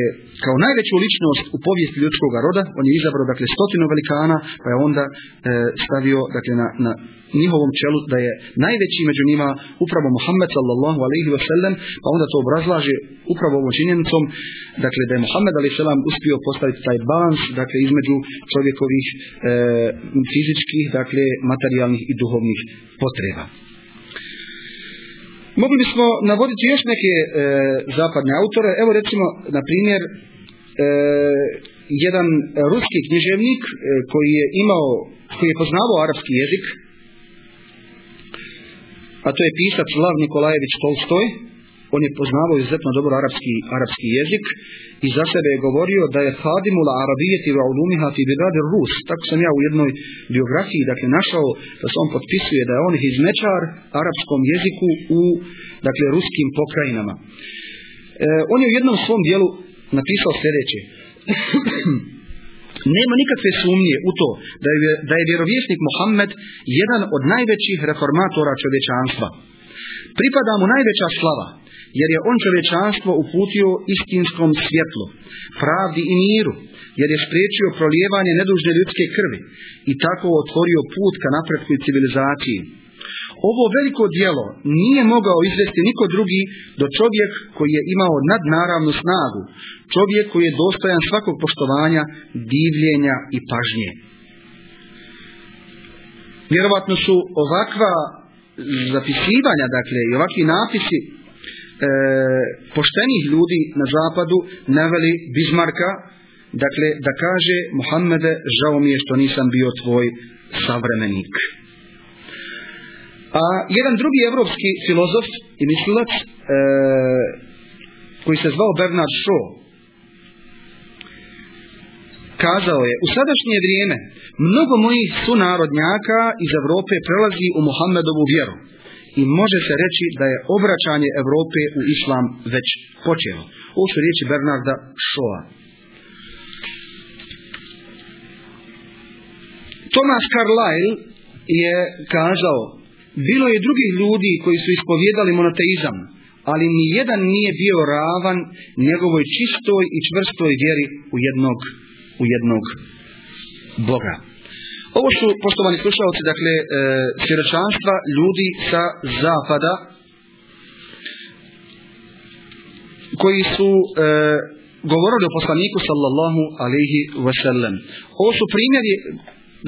kao najveću ličnost u povijesti ljudskog roda on je izabrao dakle stotinu velikana pa je onda e, stavio dakle na, na njihovom čelu da je najveći među njima upravo Muhammed sallallahu alaihi wa sallam pa onda to obrazlaže upravo ovom činjenicom dakle da je Muhammed alaihi sallam uspio postaviti taj balans dakle između čovjekovih e, fizičkih dakle materijalnih i duhovnih potreba Mogli bismo navoditi još neke e, zapadne autore. Evo recimo, na primjer, e, jedan ruski književnik e, koji je imao, koji je poznavao arapski jezik, a to je pisac Lav Nikolajević Tolstoj, on je poznavao izuzetno dobro arapski, arapski jezik i za sebe je govorio da je Hadimul Arabijeti wa ulumiha fi bidadir Rus. Tako sam ja u jednoj biografiji dakle našao da se on potpisuje da je on izmečar arapskom jeziku u dakle ruskim pokrajinama. E, on je u jednom svom dijelu napisao sljedeće. Nema nikakve sumnje u to da je, da je vjerovjesnik Muhammed jedan od najvećih reformatora čovječanstva. Pripada mu najveća slava, jer je on čovječanstvo uputio istinskom svjetlu, pravdi i miru, jer je spriječio prolijevanje nedužne ljudske krvi i tako otvorio put ka napretku civilizaciji. Ovo veliko dijelo nije mogao izvesti niko drugi do čovjek koji je imao nadnaravnu snagu, čovjek koji je dostojan svakog poštovanja, divljenja i pažnje. Vjerovatno su ovakva zapisivanja, dakle, i ovakvi napisi e, poštenih ljudi na zapadu naveli Bismarka, dakle, da kaže Muhammede, žao mi je što nisam bio tvoj savremenik. A jedan drugi evropski filozof i mislilac e, koji se zvao Bernard Shaw kazao je u sadašnje vrijeme mnogo mojih sunarodnjaka iz Evrope prelazi u Muhammedovu vjeru i može se reći da je obraćanje Evrope u islam već počelo. Ovo su riječi Bernarda Shawa. Thomas Carlyle je kazao bilo je drugih ljudi koji su ispovjedali monoteizam, ali ni jedan nije bio ravan njegovoj čistoj i čvrstoj vjeri u jednog, u jednog Boga. Ovo su, poštovani slušalci, dakle, e, svjedočanstva ljudi sa zapada, koji su e, govorili o poslaniku sallallahu alaihi wasallam. Ovo su primjeri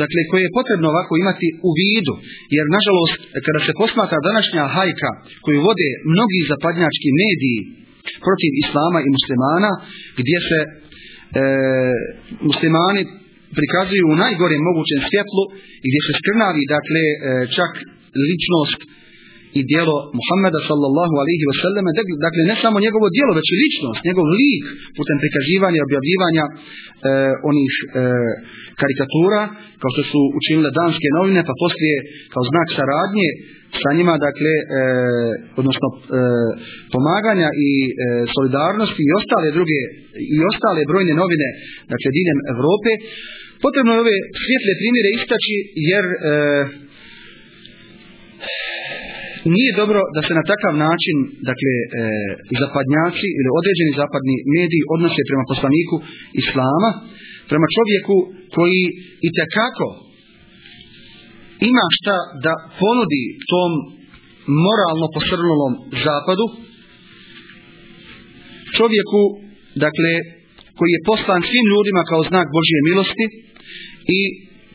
dakle koje je potrebno ovako imati u vidu, jer nažalost kada se posmatra današnja hajka koju vode mnogi zapadnjački mediji protiv islama i muslimana, gdje se e, muslimani prikazuju u najgorem mogućem svjetlu i gdje se skrnavi dakle e, čak ličnost i dijelo Muhammeda sallallahu alaihi wa sallam, dakle ne samo njegovo dijelo, već i ličnost, njegov lik putem prikazivanja i objavljivanja e, onih e, karikatura, kao što su učinile danske novine, pa poslije kao znak saradnje sa njima, dakle, e, odnosno e, pomaganja i e, solidarnosti i ostale druge i ostale brojne novine, dakle, diljem Evrope, potrebno je ove svjetle primjere istaći, jer e, nije dobro da se na takav način, dakle, e, zapadnjaci ili određeni zapadni mediji odnose prema poslaniku Islama, prema čovjeku koji i tekako ima šta da ponudi tom moralno posrnulom zapadu, čovjeku, dakle, koji je poslan svim ljudima kao znak Božje milosti i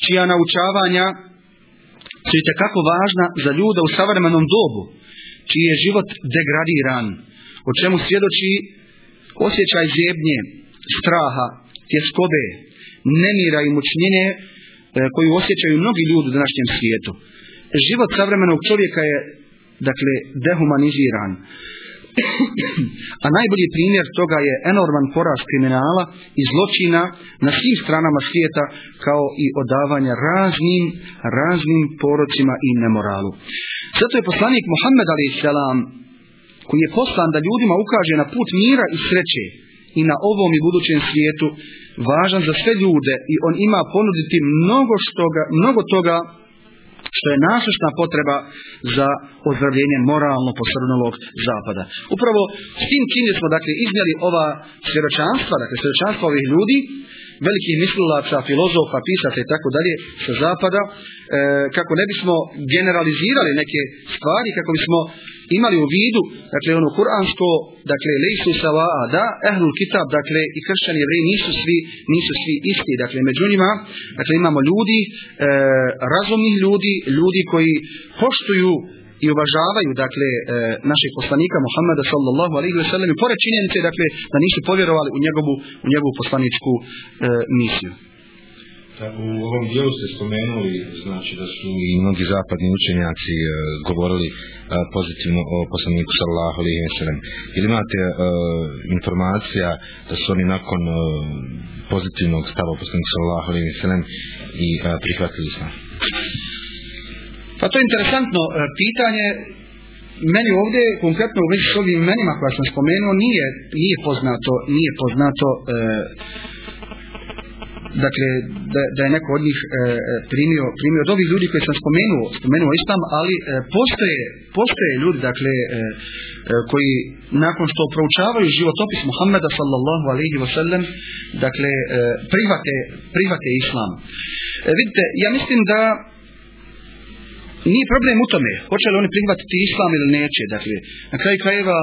čija naučavanja su i tekako važna za ljude u savremenom dobu, čiji je život degradiran, o čemu svjedoči osjećaj zjebnje, straha, tjeskobe, nemira i mučnjenje e, koju osjećaju mnogi ljudi u današnjem svijetu. Život savremenog čovjeka je dakle dehumaniziran. A najbolji primjer toga je enorman porast kriminala i zločina na svim stranama svijeta kao i odavanja raznim, raznim porocima i nemoralu. Zato je poslanik Muhammed a.s. koji je poslan da ljudima ukaže na put mira i sreće i na ovom i budućem svijetu važan za sve ljude i on ima ponuditi mnogo, štoga, mnogo toga što je nasušna potreba za ozdravljenje moralno posrnulog zapada. Upravo s tim čini smo dakle iznijeli ova svjedočanstva, dakle svjedočanstva ovih ljudi, velikih mislilaca, filozofa, pisaca i tako dalje sa zapada, e, kako ne bismo generalizirali neke stvari, kako bismo imali u vidu, dakle ono kuransko, dakle lejsu sava, da, ehlul kitab, dakle i kršćani jevreji nisu svi, nisu svi isti, dakle među njima, dakle imamo ljudi, e, razumnih ljudi, ljudi koji poštuju i uvažavaju dakle e, našeg poslanika Muhammeda sallallahu alejhi ve sellem pored činjenice dakle da nisu povjerovali u njegovu u njegovu poslaničku e, misiju. U ovom dijelu ste spomenuli znači da su i mnogi zapadni učenjaci e, govorili e, pozitivno o poslaniku sallallahu alejhi ve sellem. Ili imate e, informacija da su oni nakon e, pozitivnog stava poslanika sallallahu alejhi ve sellem i e, prihvatili islam? Pa to je interesantno e, pitanje. Meni ovdje konkretno u vezi s ovim imenima koja sam spomenuo nije, nije poznato, nije poznato dakle da, da je neko od njih e, primio, primio od ovih ljudi koje sam spomenuo, spomenuo islam, ali e, postoje, postoje ljudi dakle e, e, koji nakon što proučavaju životopis Muhammeda sallallahu alaihi wa sallam dakle e, prihvate, prihvate islam. E, vidite, ja mislim da nije problem u tome, hoće li oni prihvatiti islam ili neće, dakle, na kraju krajeva,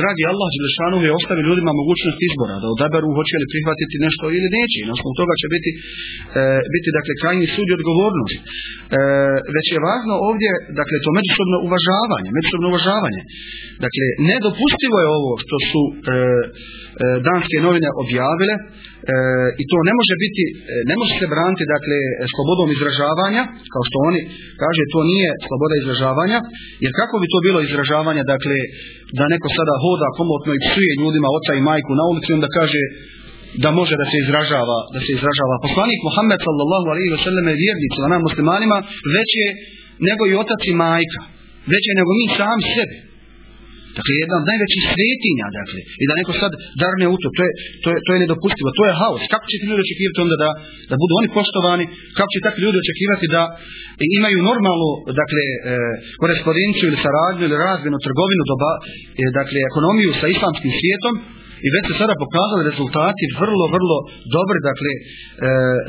dragi Allah Đelešanu je ostavi ljudima mogućnost izbora, da odaberu hoće li prihvatiti nešto ili neće, na osnovu toga će biti, e, biti dakle, krajnji sud i odgovornost. E, već je važno ovdje, dakle, to međusobno uvažavanje, međusobno uvažavanje. Dakle, nedopustivo je ovo što su e, danske novine objavile, E, i to ne može biti, e, ne može se braniti dakle slobodom izražavanja, kao što oni kaže to nije sloboda izražavanja, jer kako bi to bilo izražavanje, dakle da neko sada hoda komotno i psuje ljudima oca i majku na ulici, onda kaže da može da se izražava, da se izražava. Poslanik Muhammed sallallahu alejhi ve sellem je vjernicima, nam muslimanima, već je nego i otac i majka, već je nego mi sami sebi. Dakle, jedna od najvećih svetinja, dakle, i da neko sad darne u to, to je, to je, to je nedopustivo, to je haos. Kako će ti ljudi očekivati onda da, da budu oni poštovani, kako će takvi ljudi očekivati da imaju normalnu, dakle, e, korespondenciju ili saradnju ili razvijenu trgovinu, doba, e, dakle, ekonomiju sa islamskim svijetom, i već se sada pokazali rezultati vrlo, vrlo dobri, dakle, e,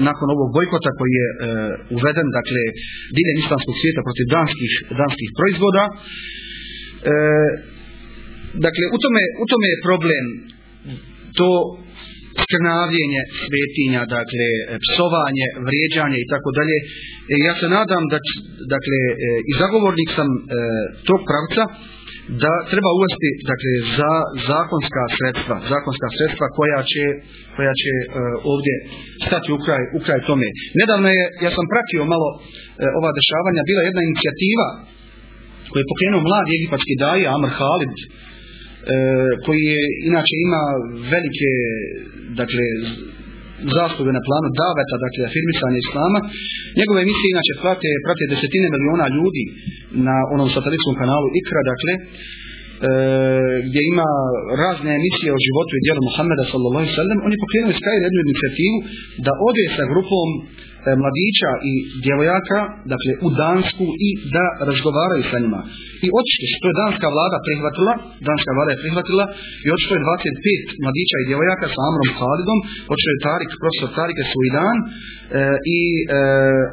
nakon ovog bojkota koji je e, uveden, dakle, diljem islamskog svijeta protiv danskih, danskih proizvoda, e, dakle u tome, u tome je problem to skrnavljenje svetinja, dakle psovanje, vrijeđanje i tako dalje. E, ja se nadam da dakle e, i zagovornik sam e, tog pravca da treba uvesti dakle za zakonska sredstva, zakonska sredstva koja će koja će e, ovdje stati u kraj, u kraj tome. Nedavno je, ja sam pratio malo e, ova dešavanja, bila jedna inicijativa koju je pokrenuo mlad egipatski daje Amr Halid, koji je inače ima velike dakle zasluge na planu daveta, dakle afirmisanja islama. Njegove emisije inače prate, prate desetine miliona ljudi na onom satelitskom kanalu Ikra, dakle, e, gdje ima razne emisije o životu i djelu Muhammeda sallallahu sallam, on je pokrenuo jednu inicijativu da ode sa grupom e, mladića i djevojaka, dakle u Dansku i da razgovaraju sa njima. I očito što je danska vlada prihvatila, danska vlada je prihvatila i očito je 25 mladića i djevojaka sa Amrom Khalidom, očito je Tarik, profesor Tarik Suidan e, i e,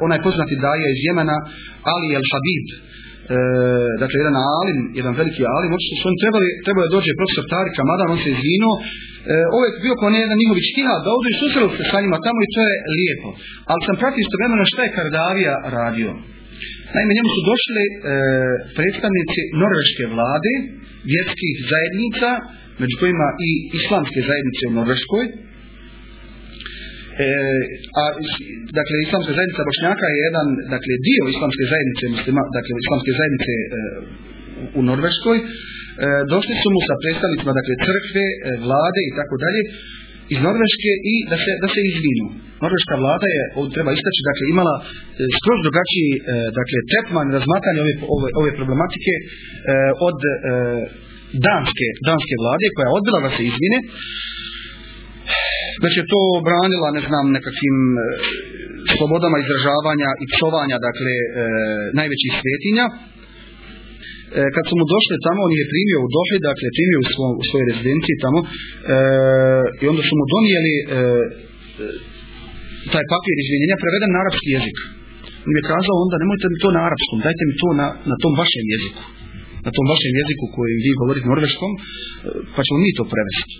onaj poznati daje iz Jemena Ali El Habib, e, dakle jedan alim, jedan veliki alim, očito su oni trebali, trebali dođe profesor Tarika, mada on se izvinuo, e, ovo je bio kao jedan njihov štihad, da ovdje susreli se sa njima tamo i to je lijepo. Ali sam pratio istovremeno šta je Kardavija radio. Naime, njemu su došli e, predstavnici norveške vlade, vjetskih zajednica, među kojima i islamske zajednice u Norveškoj, E, a dakle islamska zajednica Bošnjaka je jedan dakle dio islamske zajednice muslima, dakle islamske zajednice e, u Norveškoj došli su mu sa predstavnicima dakle crkve, e, vlade i tako dalje iz Norveške i da se, da se izvinu. Norveška vlada je, ovdje treba istaći, dakle imala e, skroz drugačiji e, dakle, tretman razmatranje ove, ove, ove problematike e, od e, danske, danske vlade koja odbila da se izvine već je to branila, ne znam, nekakvim e, slobodama izražavanja i psovanja, dakle, e, najvećih svetinja. E, kad su mu došli tamo, on je primio u Dohi, dakle, primio u, svo, u svojoj rezidenciji tamo, i onda su mu donijeli taj papir izvinjenja preveden na arapski jezik. On mi je kazao onda, nemojte mi to na arapskom, dajte mi to na, na tom vašem jeziku. Na tom vašem jeziku koji vi govorite norveškom, pa ćemo mi to prevesti.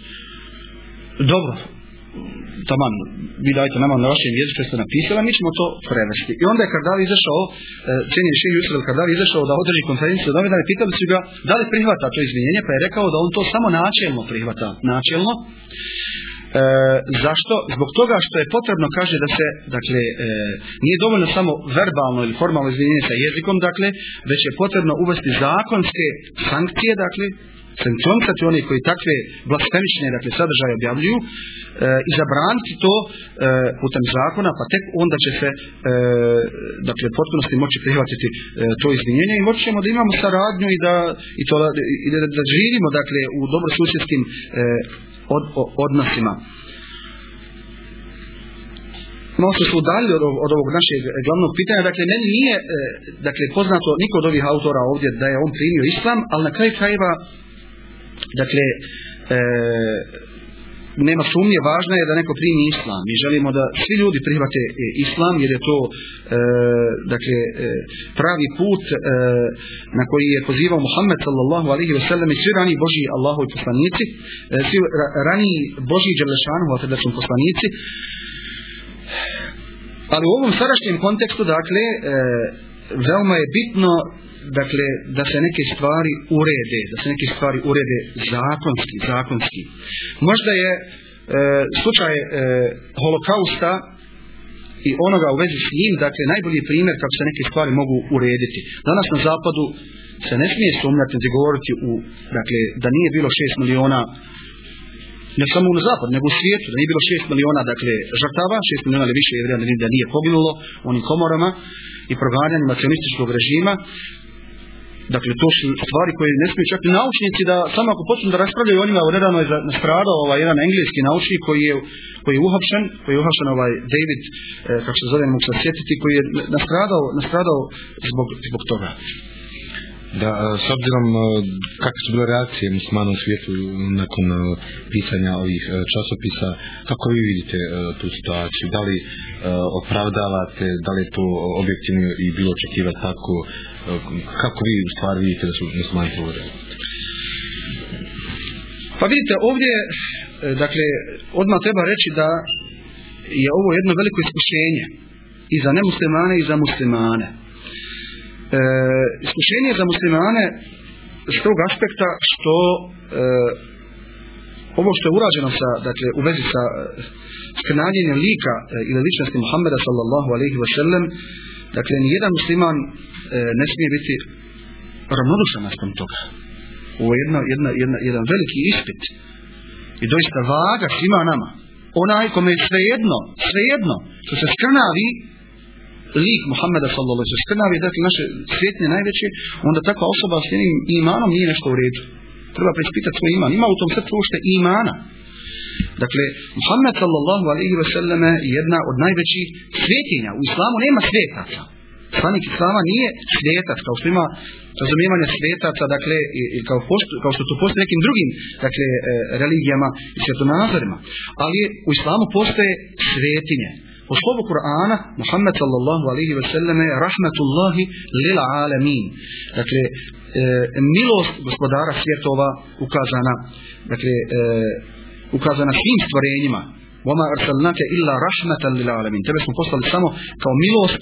Dobro, taman, vi dajte nama na vašem jeziku što ste napisali, mi ćemo to prevesti. I onda je Kardavi izašao, e, cijenjen še Jusuf Kardavi izašao da održi konferenciju novinari, pitali su ga da li prihvata to izvinjenje, pa je rekao da on to samo načelno prihvata. Načelno. E, zašto? Zbog toga što je potrebno, kaže da se, dakle, e, nije dovoljno samo verbalno ili formalno izvinjenje sa jezikom, dakle, već je potrebno uvesti zakonske sankcije, dakle, sankcionisati oni koji takve blasfemične dakle, sadržaje objavljuju e, i zabraniti to e, putem zakona, pa tek onda će se e, dakle, potpunosti moći prihvatiti e, to izvinjenje i moći ćemo da imamo saradnju i da, i to, i da, da živimo dakle, u dobrosusjedskim e, od, odnosima. Malo su udaljili od, od ovog našeg glavnog pitanja, dakle, meni nije e, dakle, poznato niko od ovih autora ovdje da je on primio islam, ali na kraju krajeva Dakle, e, nema sumnje, važno je da neko primi islam. Mi želimo da svi ljudi prihvate e, islam jer je to e, dakle, e, pravi put e, na koji je pozivao Muhammed sallallahu alaihi wa sallam i svi rani Boži Allahovi poslanici, e, svi rani Boži Đelešanu, a da su poslanici. Ali u ovom sadašnjem kontekstu, dakle, veoma je bitno dakle, da se neke stvari urede, da se neke stvari urede zakonski, zakonski. Možda je e, slučaj e, holokausta i onoga u vezi s njim, dakle, najbolji primjer kako se neke stvari mogu urediti. Danas na zapadu se ne smije sumnjati da govoriti u, dakle, da nije bilo 6 miliona ne samo u zapad, nego u svijetu, da nije bilo 6 miliona, dakle, žrtava, 6 miliona ili više jevrija da nije poginulo onim komorama i proganjanjem nacionalističkog režima, Dakle, to su stvari koje ne smiju čak i naučnici da samo ako počnu da raspravljaju o njima, evo nedavno je nastradao ovaj jedan engleski naučnik koji je, koji je uhapšen, koji je uhapšen ovaj David, eh, kako se zove, mogu se sjetiti, koji je nastradao, nastradao zbog, zbog toga. Da, s obzirom kakve su bile reakcije muslimana u svijetu nakon pisanja ovih časopisa, kako vi vidite tu situaciju? Da li opravdavate, da li je to objektivno i bilo očekivati tako? Kako vi u stvari vidite da su muslimani Pa vidite, ovdje, dakle, odmah treba reći da je ovo jedno veliko iskušenje i za nemuslimane i za muslimane. E, iskušenje za muslimane s tog aspekta što e, ovo što je urađeno sa, dakle, u vezi sa skrnanjenjem lika e, ili ličnosti Muhammeda sallallahu alaihi wa sallam dakle, nijedan musliman e, ne smije biti ravnodušan naspom toga. Ovo je jedna, jedna, jedna, jedan veliki ispit. I doista vaga svima nama. Onaj kome je svejedno svejedno što se skrnavi lik Muhammeda sallallahu sellem skrnavi dakle naše svjetnje najveće onda takva osoba s njenim imanom nije nešto u redu. Treba preispitati svoj iman. Ima u tom srcu ušte imana. Dakle Muhammed sallallahu alejhi ve selleme je jedna od najvećih svjetinja. U islamu nema svjetaca Slanik Islama nije svjetac, kao što ima razumijevanje svjetaca, dakle, i, i kao, posto, kao što to postoje nekim drugim, dakle, e, religijama i svjetonazorima. Ali u Islamu postoje svetinje. Po slovu Kur'ana, Muhammed sallallahu alaihi wa sallam je rahmetullahi lil alamin. Dakle, e, milost gospodara svjetova ukazana, dakle, e, ukazana svim stvorenjima. Vama arsalnake illa rahmetan lil alamin. Tebe smo poslali samo kao milost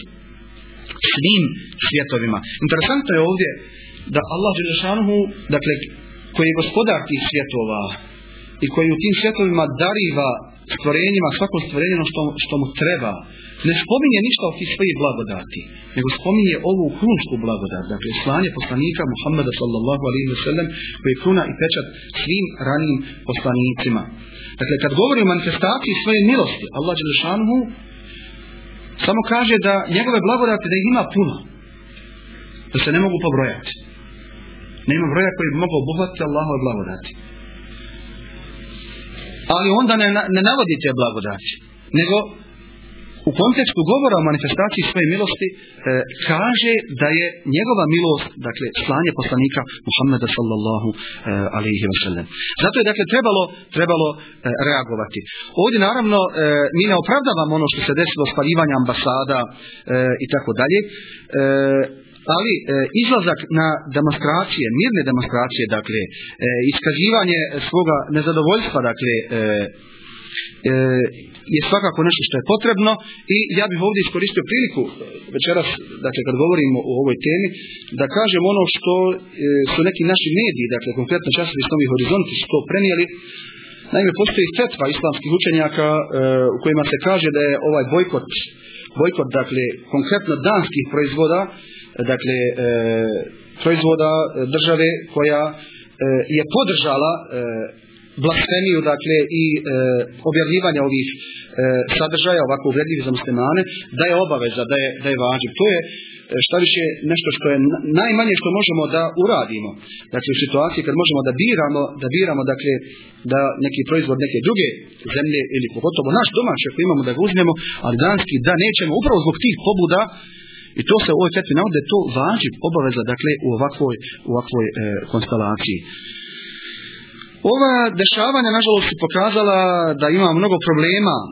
svim svjetovima. Interesantno je ovdje da Allah Đelešanuhu, dakle, koji je gospodar tih svjetova i koji u tim svjetovima dariva stvorenjima, svakom stvorenju ono što, što mu treba. Ne spominje ništa od tih svojih blagodati, nego spominje ovu krunsku blagodat, dakle slanje poslanika Muhammeda sallallahu alaihi wa sallam, koji je kruna i pečat svim ranijim poslanicima. Dakle, kad govori o manifestaciji svoje milosti, Allah Đelešanuhu samo kaže da njegove blagodati da ih ima puno. Da se ne mogu pobrojati. Nema broja koji bi mogao obuhvatiti Allahove blagodati. Ali onda ne, ne navodi te blagodati. Nego u kontekstu govora o manifestaciji svoje milosti e, kaže da je njegova milost, dakle slanje poslanika Muhammeda sallallahu e, alaihi wa sallam. Zato je dakle trebalo, trebalo e, reagovati. Ovdje naravno e, mi ne opravdavamo ono što se desilo spaljivanje ambasada e, i tako dalje. E, ali e, izlazak na demonstracije, mirne demonstracije, dakle, e, iskazivanje svoga nezadovoljstva, dakle, e, je svakako nešto što je potrebno i ja bih ovdje iskoristio priliku večeras, dakle kad govorimo o ovoj temi, da kažem ono što e, su neki naši mediji, dakle konkretno časovi Novi horizonti su to prenijeli, Naime, postoji fetva islamskih učenjaka e, u kojima se kaže da je ovaj bojkot, bojkot, dakle, konkretno danskih proizvoda, dakle, e, proizvoda države koja e, je podržala e, blasfemiju, dakle, i e, objavljivanja ovih e, sadržaja ovako uvredljivi za muslimane, da je obaveza, da je, da je vađiv. To je e, šta više nešto što je najmanje što možemo da uradimo. Dakle, u situaciji kad možemo da biramo, da biramo, dakle, da neki proizvod neke druge zemlje ili pogotovo naš domaći ako imamo da ga uzmemo, ali danski da nećemo, upravo zbog tih pobuda, i to se u ovoj fetvi navode, to vađiv obaveza, dakle, u ovakvoj, u ovakvoj e, konstelaciji. Ova dešavanja, nažalost, su pokazala da ima mnogo problema e,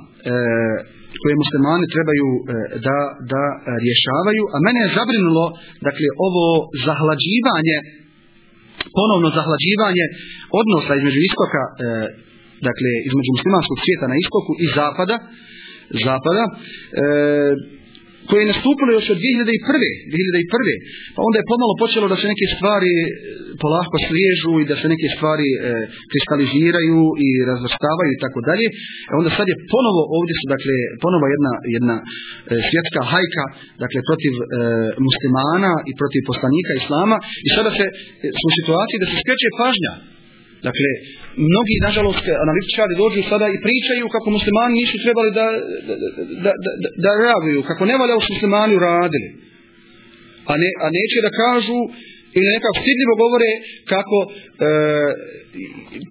koje muslimani trebaju e, da, da rješavaju, a mene je zabrinulo, dakle, ovo zahlađivanje, ponovno zahlađivanje odnosa između istoka, e, dakle, između muslimanskog svijeta na istoku i zapada, zapada, e, koje je nastupilo još od 2001. 2001. Pa onda je pomalo počelo da se neke stvari e, polako sliježu i da se neke stvari e, kristaliziraju i razvrstavaju i tako dalje. E onda sad je ponovo, ovdje su dakle, ponovo jedna, jedna e, svjetska hajka, dakle, protiv e, muslimana i protiv poslanika islama i sada se, e, su u situaciji da se skreće pažnja Dakle, mnogi, nažalost, analitičari dođu sada i pričaju kako muslimani nisu trebali da, da, da, da, da reaguju, kako ne valja su muslimani uradili. A, ne, a neće da kažu ili nekako stidljivo govore kako, e,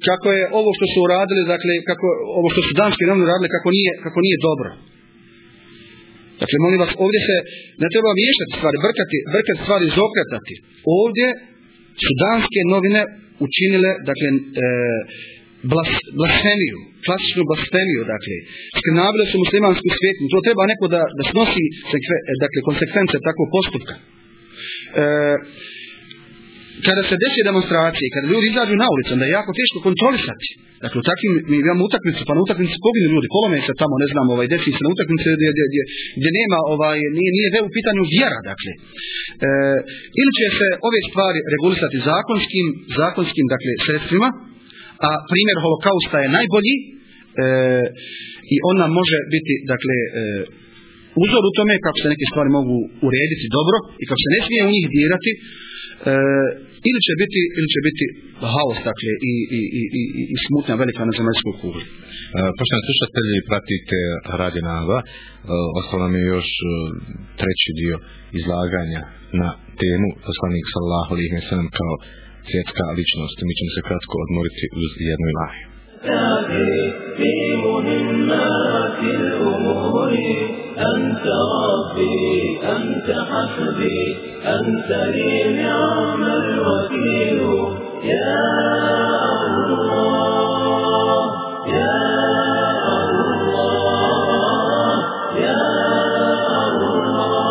kako je ovo što su uradili, dakle, kako ovo što su danski novini uradili, kako nije, kako nije dobro. Dakle, molim vas, ovdje se ne treba miješati stvari, brkati, brkati stvari, izokretati. Ovdje su danske novine učinile, dakle, e, blas, blasfemiju, klasičnu blasfemiju, dakle, skrnavile su muslimansku svijetu, to treba neko da, da snosi, sekve, dakle, konsekvence takvog postupka. E, kada se desi demonstracije, kada ljudi izađu na ulicu, onda je jako teško kontrolisati. Dakle, u takvim, mi imamo utakmicu, pa na utakmici poginu ljudi, polome se tamo, ne znam, ovaj, desi se na gdje, gdje, gdje, gdje nema, ovaj, nije, nije u pitanju vjera, dakle. E, ili će se ove stvari regulisati zakonskim, zakonskim, dakle, sredstvima, a primjer holokausta je najbolji, e, i ona može biti, dakle, e, uzor u tome kako se neke stvari mogu urediti dobro i kako se ne smije u njih dirati, e, ili će biti ili će biti haos dakle i i i i i smutnja velika na zemaljskoj kugli. E, poštovani slušatelji, pratite Radio Nava. E, ostalo nam je još e, treći dio izlaganja na temu poslanik ve sellem kao svjetska ličnost. Mi ćemo se kratko odmoriti uz jednu ilahiju. في مهمات الأمور أنت ربي أنت حسبي. أنت لي نعم الوكيل يا الله يا الله يا الله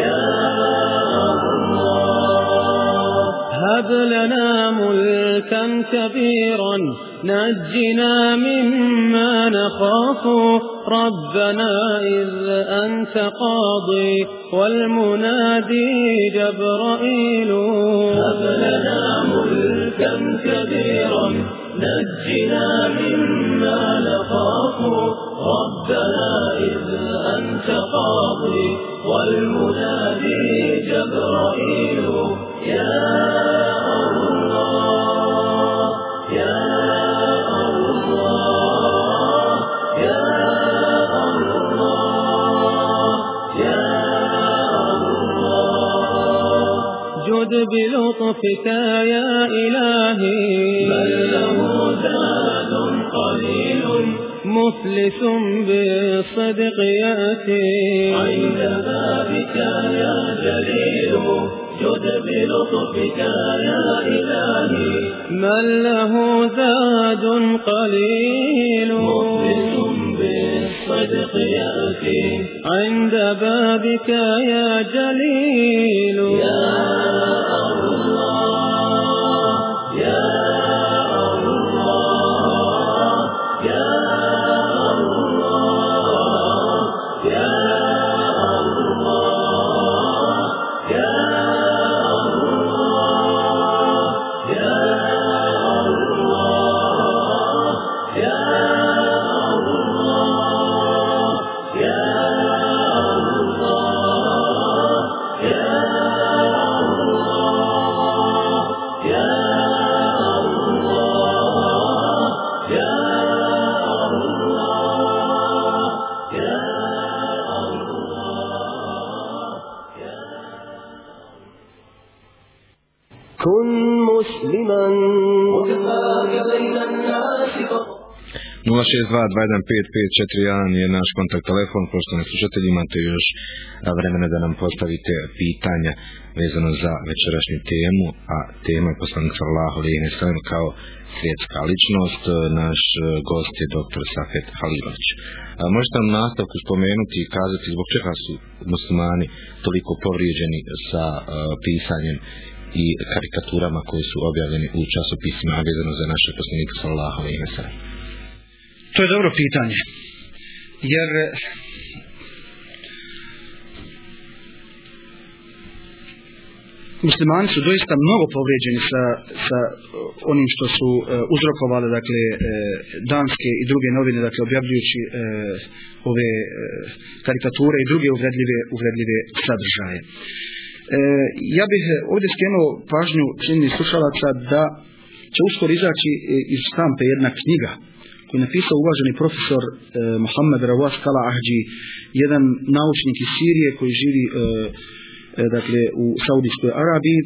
يا الله. هب لنا ملكا كبيرا نجنا مما نخاف. ربنا إذ أنت قاضي والمنادي جبرائيل. هب لنا ملكا كبيرا نجنا مما نخاف. ربنا إذ أنت قاضي والمنادي جبرائيل. يا بلطفك يا إلهي. بل له زاد قليل مفلس بالصدق يأتي. عند بابك يا جليل جد بلطفك يا إلهي. من له زاد قليل. مخلص بالصدق يأتي. عند بابك يا جليل. يا 062-215-541 je naš kontakt telefon, poštovani slušatelji, imate još vremena da nam postavite pitanja vezano za večerašnju temu, a tema je poslanik sallahu sallam kao svjetska ličnost. Naš e, gost je dr. Safet Halilović. Možete nam nastavku spomenuti i kazati zbog čega su muslimani toliko povrijeđeni sa uh, pisanjem i karikaturama koji su objavljeni u časopisima vezano za naše poslanika sallahu sallam. To je dobro pitanje. Jer muslimani su doista mnogo povrijeđeni sa, sa onim što su uzrokovali dakle uh, danske i druge novine dakle objavljujući ove karikature i druge uvredljive uvredljive sadržaje. Ja bih ovdje skrenuo pažnju cijenih slušalaca da će uskoro izaći iz stampe jedna knjiga koji je napisao uvaženi profesor e, Mohamed Rawaz Kala Ahđi, jedan naučnik iz Sirije koji živi e, e, dakle u Saudijskoj Arabiji.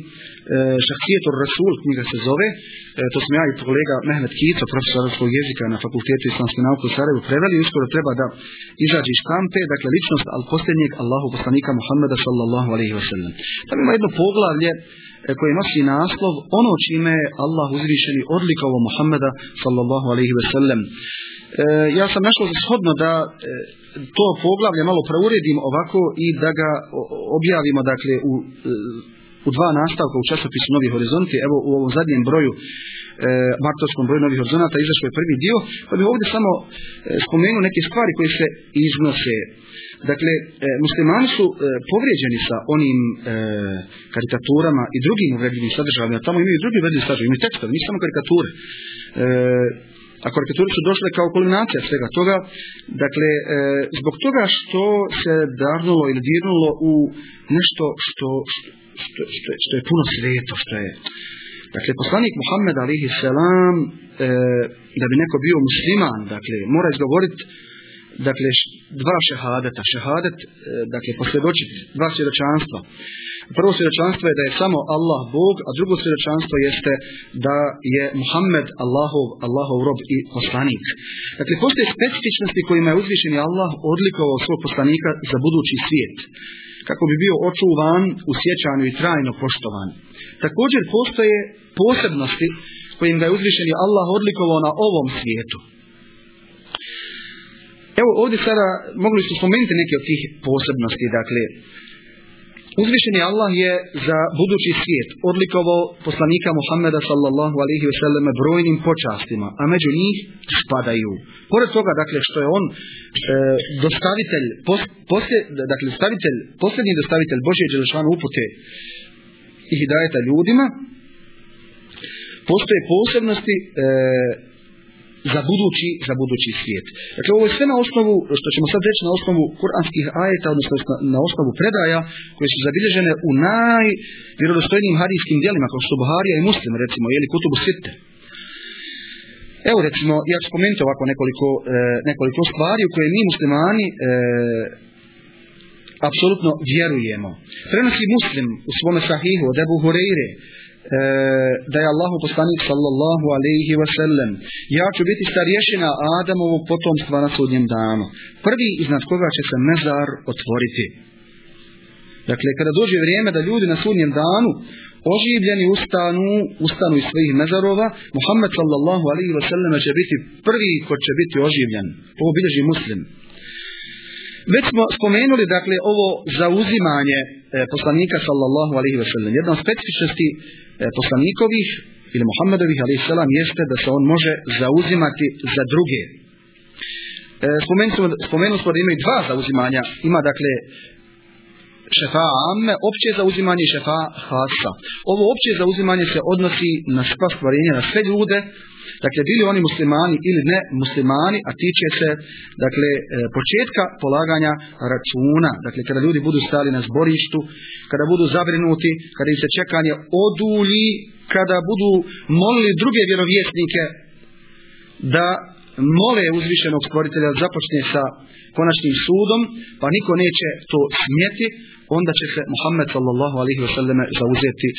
E, Šahsijetor Rasul knjiga se zove, e, to sam ja i kolega Mehmet Kico, profesor arabskog jezika na Fakultetu islamske nauke u Sarajevu preveli, uskoro treba da izađe iz štampe, dakle ličnost al posljednjeg Allahu poslanika Muhammeda sallallahu alaihi wa sallam. Tamo ima jedno poglavlje koje nosi naslov ono čime je Allah uzvišeni odlikovo Muhammeda sallallahu alaihi ve sellem. E, ja sam našao za shodno da e, to poglavlje malo preuredim ovako i da ga objavimo dakle u, u dva nastavka u časopisu Novi horizonti. Evo u ovom zadnjem broju e, martovskom broju Novih horizonata izašao je prvi dio, pa bih ovdje samo e, spomenuo neke stvari koje se iznose. Dakle, e, muslimani su e, povrijeđeni sa onim e, karikaturama i drugim uvredljivim sadržajima. Tamo imaju drugi uvredljivi sadržaj, imaju tekstovi, nisu samo karikature. E, a karikature su došle kao kulminacija svega toga. Dakle, e, zbog toga što se darnulo ili dirnulo u nešto što, što, što, što je puno sveto, što je Dakle, poslanik Muhammed alihi selam, e, da bi neko bio musliman, dakle, mora izgovoriti dakle dva šehadeta. Šehadet e, dakle posvjedočiti dva svjedočanstva. Prvo svjedočanstvo je da je samo Allah Bog a drugo svjedočanstvo jeste da je Muhammed Allahov Allahov rob i poslanik. Dakle postoje specifičnosti kojima je uzvišeni Allah odlikovao svog poslanika za budući svijet kako bi bio očuvan u sjećanju i trajno poštovan također postoje posebnosti kojim ga je uzvišeni Allah odlikovao na ovom svijetu Evo ovdje sada mogli su spomenuti neke od tih posebnosti. Dakle, uzvišeni Allah je za budući svijet odlikovao poslanika Muhammeda sallallahu sellem brojnim počastima, a među njih spadaju. Pored toga, dakle, što je on dostavitelj, pos, poslje, dakle, stavitelj, posljednji dostavitelj Božje Đelešanu upute i hidajeta ljudima, postoje posebnosti e, za budući, za budući svijet. Dakle, ovo je sve na osnovu, što ćemo sad reći na osnovu kuranskih ajeta, odnosno na osnovu predaja koje su zabilježene u najvjerodostojnijim hadijskim dijelima, kao što Buharija i Muslim, recimo, ili Kutubu Sitte. Evo recimo, ja ću spomenuti ovako nekoliko, e, nekoliko stvari u koje mi muslimani e, apsolutno vjerujemo. Prenosi muslim u svome sahihu od Ebu Hureyre, e, da je Allahu poslanik sallallahu alaihi wa sallam ja ću biti starješina Adamovog potomstva na sudnjem danu. Prvi iznad koga će se mezar otvoriti. Dakle, kada dođe vrijeme da ljudi na sudnjem danu oživljeni ustanu, ustanu iz svojih mezarova, Muhammed sallallahu alaihi wa sallam će biti prvi ko će biti oživljen. Ovo bilježi muslim. Već smo spomenuli, dakle, ovo zauzimanje e, poslanika sallallahu alaihi wa sallam. Jedna od specifičnosti e, poslanikovih ili Muhammedovih alaihi sallam jeste da se on može zauzimati za druge. E, spomenuli smo da imaju dva zauzimanja. Ima, dakle, šefa amme, opće zauzimanje šefa hasa. Ovo opće zauzimanje se odnosi na sva stvarenja, na sve ljude, dakle bili oni muslimani ili ne muslimani, a tiče se dakle e, početka polaganja računa, dakle kada ljudi budu stali na zborištu, kada budu zabrinuti, kada im se čekanje odulji, kada budu molili druge vjerovjesnike da mole uzvišenog stvoritelja započne sa konačnim sudom, pa niko neće to smjeti, onda će se Muhammed sallallahu alaihi wasallam zauzeti, e,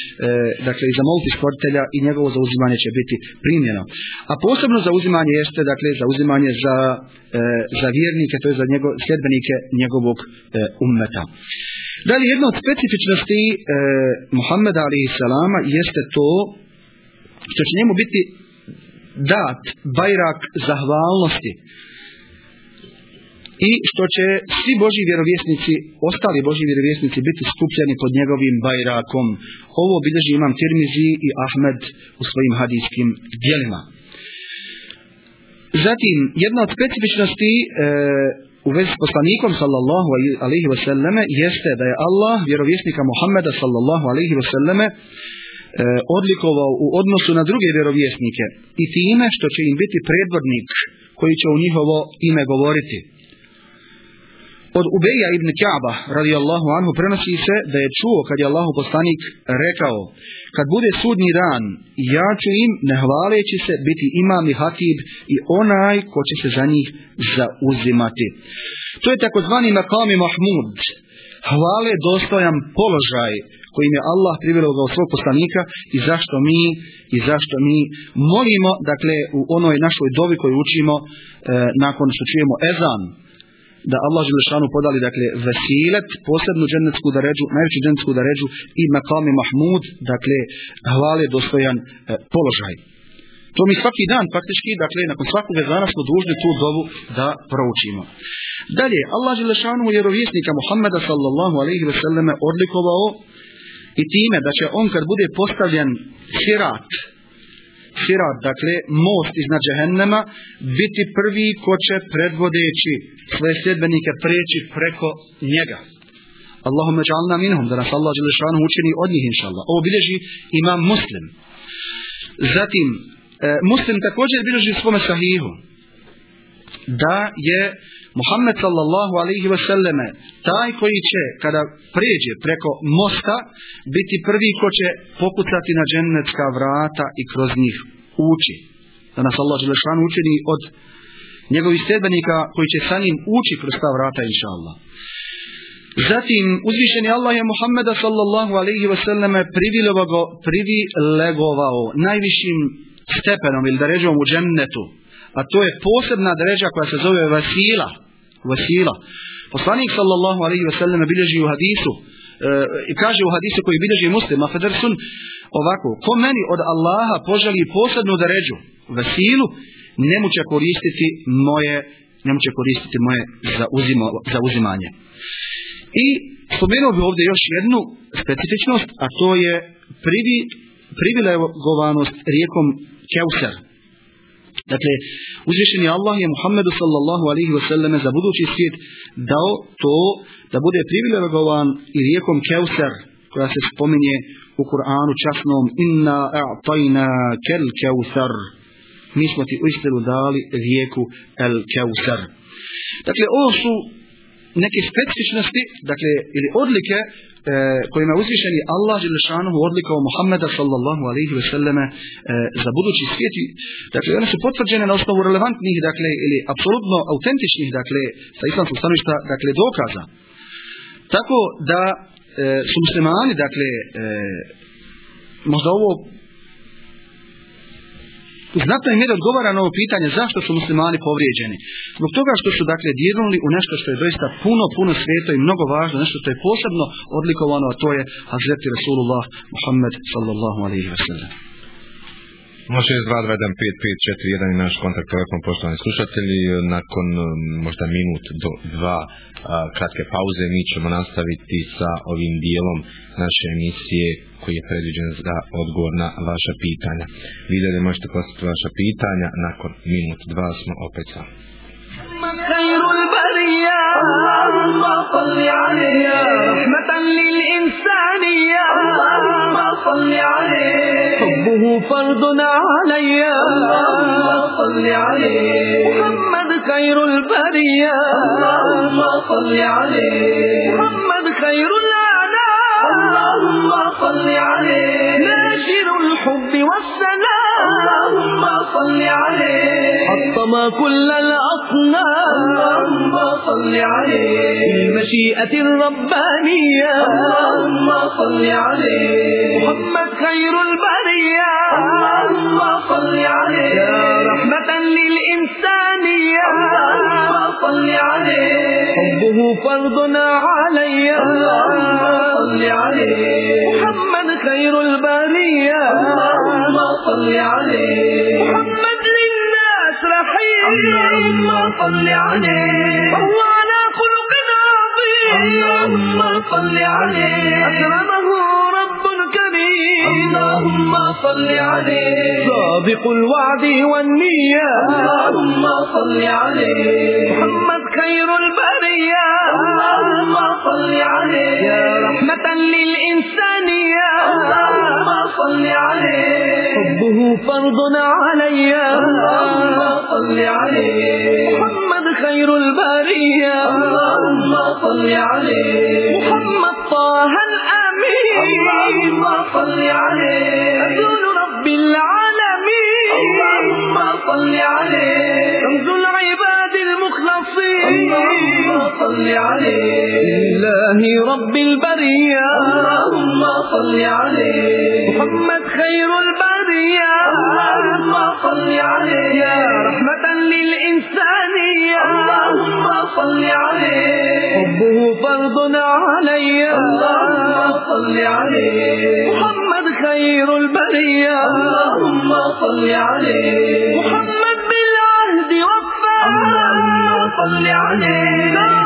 dakle i zamoliti stvoritelja i njegovo zauzimanje će biti primjeno. A posebno zauzimanje jeste, dakle, zauzimanje za, e, za vjernike, to je za njego, sljedbenike njegovog e, ummeta. Dalje, jedna od specifičnosti e, Muhammeda alaihi salama jeste to što će njemu biti dat bajrak zahvalnosti i što će svi Boži vjerovjesnici, ostali Boži vjerovjesnici biti skupljeni pod njegovim bajrakom. Ovo bilježi imam Tirmizi i Ahmed u svojim hadijskim dijelima. Zatim, jedna od specifičnosti e, u vezi s poslanikom sallallahu alaihi wasallame jeste da je Allah vjerovjesnika Muhammeda sallallahu alaihi wasallame e, odlikovao u odnosu na druge vjerovjesnike i time što će im biti predvodnik koji će u njihovo ime govoriti. Od Ubeja ibn Ka'ba radijallahu anhu prenosi se da je čuo kad je Allahu poslanik rekao kad bude sudnji dan ja ću im ne hvaleći se biti imam i hatib i onaj ko će se za njih zauzimati. To je takozvani makami mahmud hvale dostojan položaj kojim je Allah privelo ga od svog poslanika i zašto mi i zašto mi molimo dakle u onoj našoj dovi koju učimo e, nakon što čujemo ezan da Allah Želešanu podali dakle vesilet, posebnu džennetsku daređu, najveću džennetsku daređu i makami Mahmud, dakle hvale dostojan e, položaj. To mi svaki dan faktički, dakle nakon svakog dana smo dužni tu dovu da proučimo. Dalje, Allah Želešanu vjerovjesnika Muhammeda sallallahu alaihi ve selleme odlikovao i time da će on kad bude postavljen sirat, sirat, dakle most iznad džehennema, biti prvi ko će predvodeći svoje sljedbenike preći preko njega. Allahumme ja'alna minhum, da nas Allah Đelešanu učini od njih, inša Allah. Ovo bilježi imam muslim. Zatim, e, muslim također bilježi svome sahihu, da je Muhammed sallallahu alaihi wa sallame taj koji će kada pređe preko mosta biti prvi ko će pokucati na džennetska vrata i kroz njih ući. Da nas Allah Đelešanu učini od njegovih sedbenika koji će sa njim ući kroz ta vrata inša Allah. Zatim uzvišeni Allah je Muhammeda sallallahu alaihi wa sallam privilegovao najvišim stepenom ili daređom u džennetu. A to je posebna daređa koja se zove vasila. Vasila. Poslanik sallallahu alaihi wa sallam bilježi u hadisu e, i kaže u hadisu koji bilježi muslima Federsun ovako, ko meni od Allaha poželi posebnu daređu, vasilu, njemu će koristiti moje njemu će koristiti moje zauzimo, zauzimanje. I spomenuo bi ovdje još jednu specifičnost, a to je privi, privilegovanost rijekom Keusar. Dakle, uzvišeni Allah je Muhammedu sallallahu alihi wasallam za budući svijet dao to da bude privilegovan i rijekom Keusar koja se spominje u Kur'anu časnom inna a'tajna kel keusar mi smo ti uistinu dali rijeku el keusar dakle ovo su neke specifičnosti dakle ili odlike kojima je uzvišeni Allah Želešanuhu odlikao Muhammeda sallallahu alaihi ve selleme e, za budući svijet. Dakle one su potvrđene na osnovu relevantnih dakle ili apsolutno autentičnih dakle sa islamskog stanovišta dakle dokaza. Tako da e, su muslimani dakle e, možda ovo u znatnoj mjeri odgovara na ovo pitanje zašto su muslimani povrijeđeni. Zbog toga što su dakle dirnuli u nešto što je doista puno, puno sveto i mnogo važno, nešto što je posebno odlikovano, a to je Hazreti Rasulullah Muhammed sallallahu alaihi wa sallam. Može 221 i naš kontakt telefon poštovani slušatelji. Nakon možda minut do dva a, kratke pauze mi ćemo nastaviti sa ovim dijelom naše emisije koji je predviđen za odgovor na vaša pitanja. Vi da možete postaviti vaša pitanja, nakon minut dva smo opet sa. خير البرية اللهم صل عليه رحمة للإنسانية اللهم صل عليه. ناشر الحب والسلام. اللهم صل عليه. حطم كل الأصنام. اللهم صل عليه. المشيئة الربانية اللهم صل عليه. محمد خير البرية. اللهم صل عليه. يا رحمة للإنسانية. اللهم صل عليه. حبه فرض علي. اللهم صل عليه. محمد خير البرية. اللهم صل عليه. محمد للناس رحيم. اللهم صل عليه. وهو على خلق عظيم اللهم صل عليه. أكرمه رب كريم اللهم صل عليه. صادق الوعد والنية. اللهم صل عليه. محمد خير البرية. اللهم صل عليه. يا رحمة للإنسانية. اللهم صل عليه. حبه فرض علي. اللهم صل عليه. خير البرية. اللهم صل عليه. محمد طه الأمين. اللهم صل عليه. رسول رب العالمين. اللهم صل عليه. رمز العباد المخلصين. اللهم صل عليه. لله رب البرية. اللهم صل عليه. محمد خير البرية. اللهم صل عليه. يا رحمة للإنسانية. اللهم صل عليه. حبه فرض علي. اللهم صل عليه. محمد خير البرية. اللهم صل عليه. محمد بالعهد وفى اللهم صل عليه.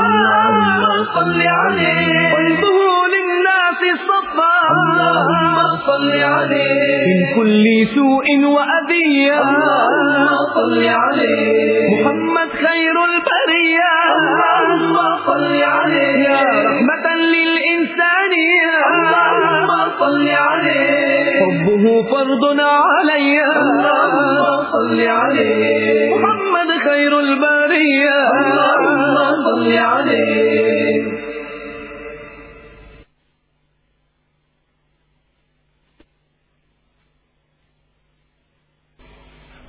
اللهم صل عليه. قلبه للناس صفى اللهم صل عليه. من كل سوء وأذية. اللهم صل عليه. محمد خير البرية. اللهم صل عليه. يا رحمة للإنسانية اللهم صل عليه. حبه فرض علي. اللهم صل عليه. محمد خير البرية. اللهم صل عليه.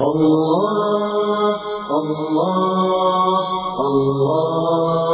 الله الله الله.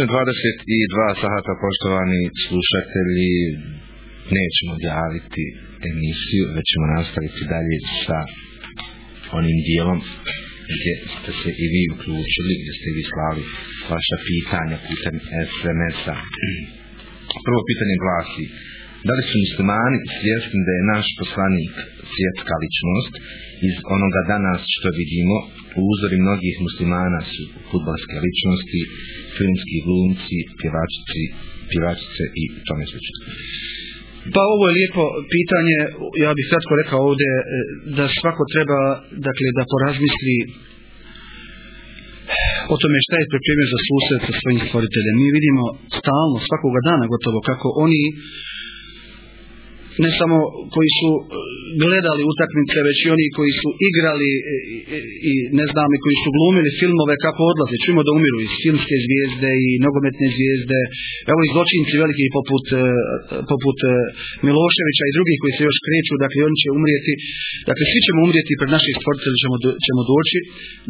Tačno 22 sahata, poštovani slušatelji, nećemo odjaviti emisiju, već ćemo nastaviti dalje sa onim dijelom gdje ste se i vi uključili, gdje ste vi slali vaša pitanja putem SMS-a. Prvo pitanje glasi, Da li su muslimani svjesni da je naš poslanik svjetska ličnost iz onoga danas što vidimo uzori mnogih muslimana su futbalske ličnosti, filmski glumci, pjevačici, pjevačice i tome slično. Pa ovo je lijepo pitanje, ja bih kratko rekao ovdje e, da svako treba dakle, da porazmisli o tome šta je pripremio za susret sa svojim stvoriteljem. Mi vidimo stalno, svakoga dana gotovo, kako oni ne samo koji su e, gledali utakmice, već i oni koji su igrali i, e, ne znam, i koji su glumili filmove kako odlaze. Čujemo da umiru iz filmske zvijezde i nogometne zvijezde. Evo i zločinci veliki poput, e, poput Miloševića i drugih koji se još kreću, dakle oni će umrijeti. Dakle, svi ćemo umrijeti pred naših stvoritelja ćemo, ćemo doći.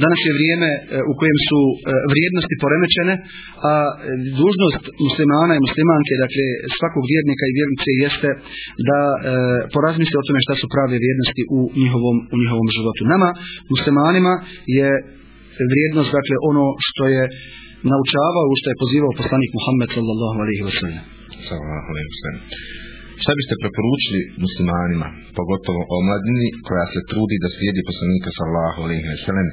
Danas je vrijeme u kojem su vrijednosti poremećene, a dužnost muslimana i muslimanke, dakle svakog vjernika i vjernice jeste da e, porazmisli o tome šta su prave vrijednosti u njihovom, u njihovom životu. Nama, muslimanima, je vrijednost, dakle, ono što je naučavao, što je pozivao poslanik Muhammed sallallahu alaihi wa sallam. Sallallahu alaihi. Šta biste preporučili muslimanima, pogotovo omladini, koja se trudi da slijedi poslanika sallallahu alaihi wa sallam,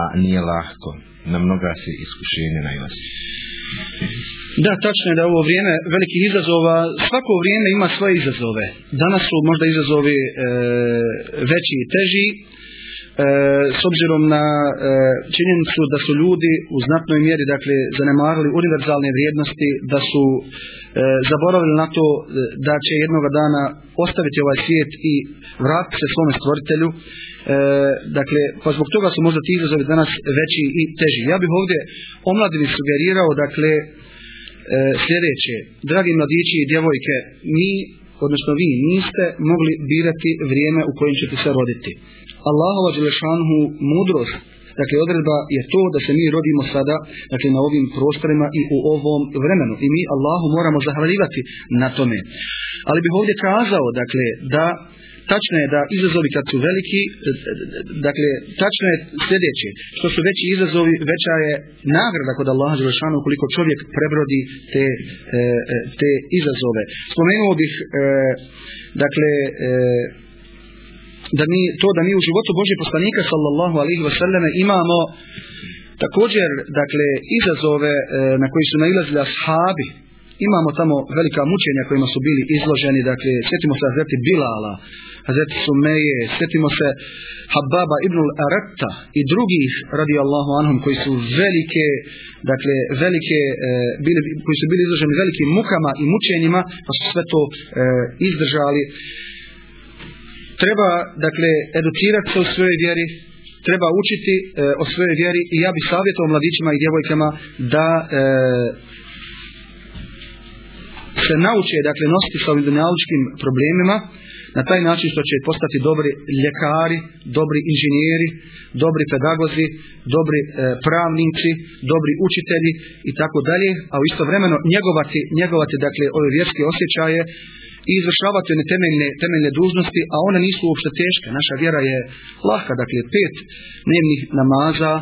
a nije lahko, na mnoga se iskušenja najlazi? Da, tačno je da ovo vrijeme velikih izazova, svako vrijeme ima svoje izazove. Danas su možda izazovi e, veći i teži, e, s obzirom na e, činjenicu da su ljudi u znatnoj mjeri dakle zanemarili univerzalne vrijednosti, da su e, zaboravili na to da će jednoga dana ostaviti ovaj svijet i vratiti se svome stvoritelju. E, dakle, pa zbog toga su možda ti izazovi danas veći i teži. Ja bih ovdje omladini sugerirao, dakle, e, sljedeće. Dragi mladići i djevojke, mi, odnosno vi, niste mogli birati vrijeme u kojem ćete se roditi. Allahova Đelešanhu mudrost, dakle odredba je to da se mi rodimo sada, dakle na ovim prostorima i u ovom vremenu. I mi Allahu moramo zahvaljivati na tome. Ali bih ovdje kazao, dakle, da tačno je da izazovi kad su veliki, dakle, tačno je sljedeće, što su veći izazovi, veća je nagrada kod Allaha Đelešanu ukoliko čovjek prebrodi te, e, e, te izazove. Spomenuo bih, e, dakle, da mi, to da mi u životu Božje poslanika sallallahu alaihi wasallam imamo također, dakle, izazove na koji su nailazili ashabi, imamo tamo velika mučenja kojima su bili izloženi, dakle, sjetimo se Hazreti Bilala, Hazreti Sumeje, sjetimo se Hababa ibn Aratta i drugih radi Allahu anhum koji su velike, dakle, velike, e, bili, koji su bili izloženi velikim mukama i mučenjima, pa su sve to e, izdržali. Treba, dakle, educirati se u svojoj vjeri, treba učiti e, o svojoj vjeri i ja bih savjetovao mladićima i djevojkama da e, se nauče, dakle, nositi sa ovim dunjalučkim problemima, na taj način što će postati dobri ljekari, dobri inženjeri, dobri pedagozi, dobri e, pravnici, dobri učitelji i tako dalje, a u istovremeno njegovati, njegovati dakle ove vjerske osjećaje i izvršavati one temeljne, temeljne dužnosti, a one nisu uopšte teške. Naša vjera je lahka, dakle pet dnevnih namaza,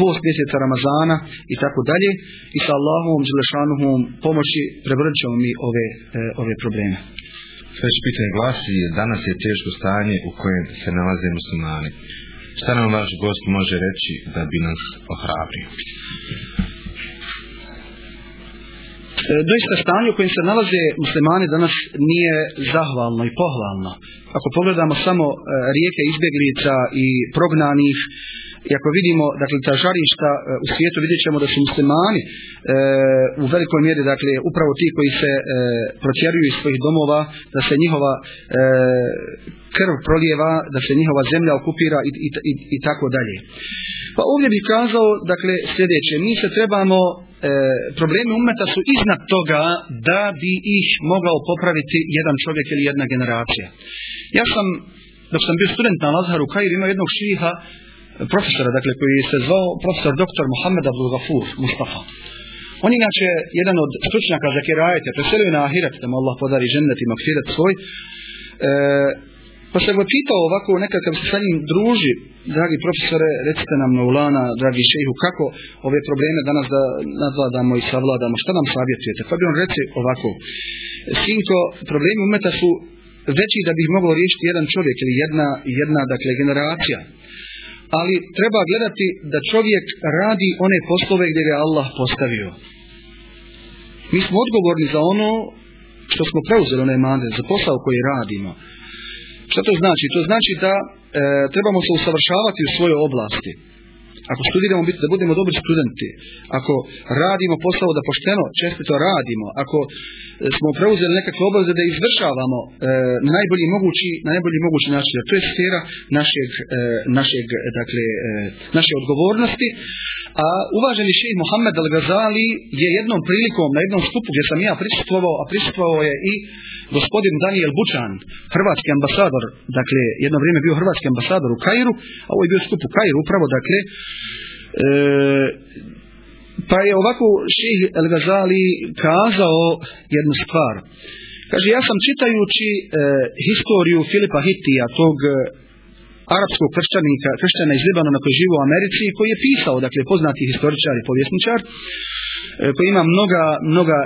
post mjeseca Ramazana i tako dalje i sa Allahom, Đelešanuhom pomoći prebrodit ćemo mi ove, e, ove probleme. Sljedeće pitanje glasi, danas je teško stanje u kojem se nalaze muslimani. Šta nam vaš gost može reći da bi nas ohrabrio? E, doista stanje u kojem se nalaze muslimani danas nije zahvalno i pohvalno. Ako pogledamo samo e, rijeke izbjeglica i prognanih, i ako vidimo dakle ta žarišta e, u svijetu vidjet ćemo da su muslimani e, u velikoj mjeri dakle upravo ti koji se e, protjeruju iz svojih domova da se njihova e, krv prolijeva da se njihova zemlja okupira i, i, i, i tako dalje. Pa ovdje bih kazao dakle sljedeće. Mi se trebamo e, problemi umeta su iznad toga da bi ih mogao popraviti jedan čovjek ili jedna generacija. Ja sam dok sam bio student na Lazharu Kair imao jednog šiha profesora, dakle, koji se zvao profesor dr. Mohamed Abdul Gafur Mustafa. On je inače jedan od stručnjaka za kirajete, preselio na Ahiret, da mu Allah podari žennet i makfiret svoj. E, Pa sam ga pitao ovako nekakav se sa njim druži, dragi profesore, recite nam Maulana, dragi šejhu, kako ove probleme danas da nadvladamo i savladamo, šta nam savjetujete? Pa bi on reci ovako, sinko, problemi umeta su veći da bi ih mogao riješiti jedan čovjek ili jedna, jedna dakle, generacija. Ali treba gledati da čovjek radi one poslove gdje ga je Allah postavio. Mi smo odgovorni za ono što smo preuzeli one mande, za posao koji radimo. Što to znači? To znači da e, trebamo se usavršavati u svojoj oblasti. Ako studiramo biti, da budemo dobri studenti, ako radimo posao da pošteno, čestito radimo, ako e, smo preuzeli nekakve obaveze da izvršavamo e, na najbolji mogući, na najbolji mogući način, to je sfera našeg, e, našeg dakle, e, naše odgovornosti. A uvaženi šejh Mohamed Al-Ghazali je jednom prilikom na jednom skupu gdje sam ja prisustvovao, a prisustvovao je i gospodin Daniel Bučan, hrvatski ambasador, dakle jedno vrijeme bio hrvatski ambasador u Kairu, a ovo je bio skup u Kairu, upravo dakle, e, pa je ovako ših El Gazali kazao jednu stvar. Kaže, ja sam čitajući e, historiju Filipa Hittija, tog e, arapskog kršćanika, kršćana iz Libanona koji živi u Americi, koji je pisao, dakle, poznati historičar i povjesničar, e, koji ima mnoga, mnoga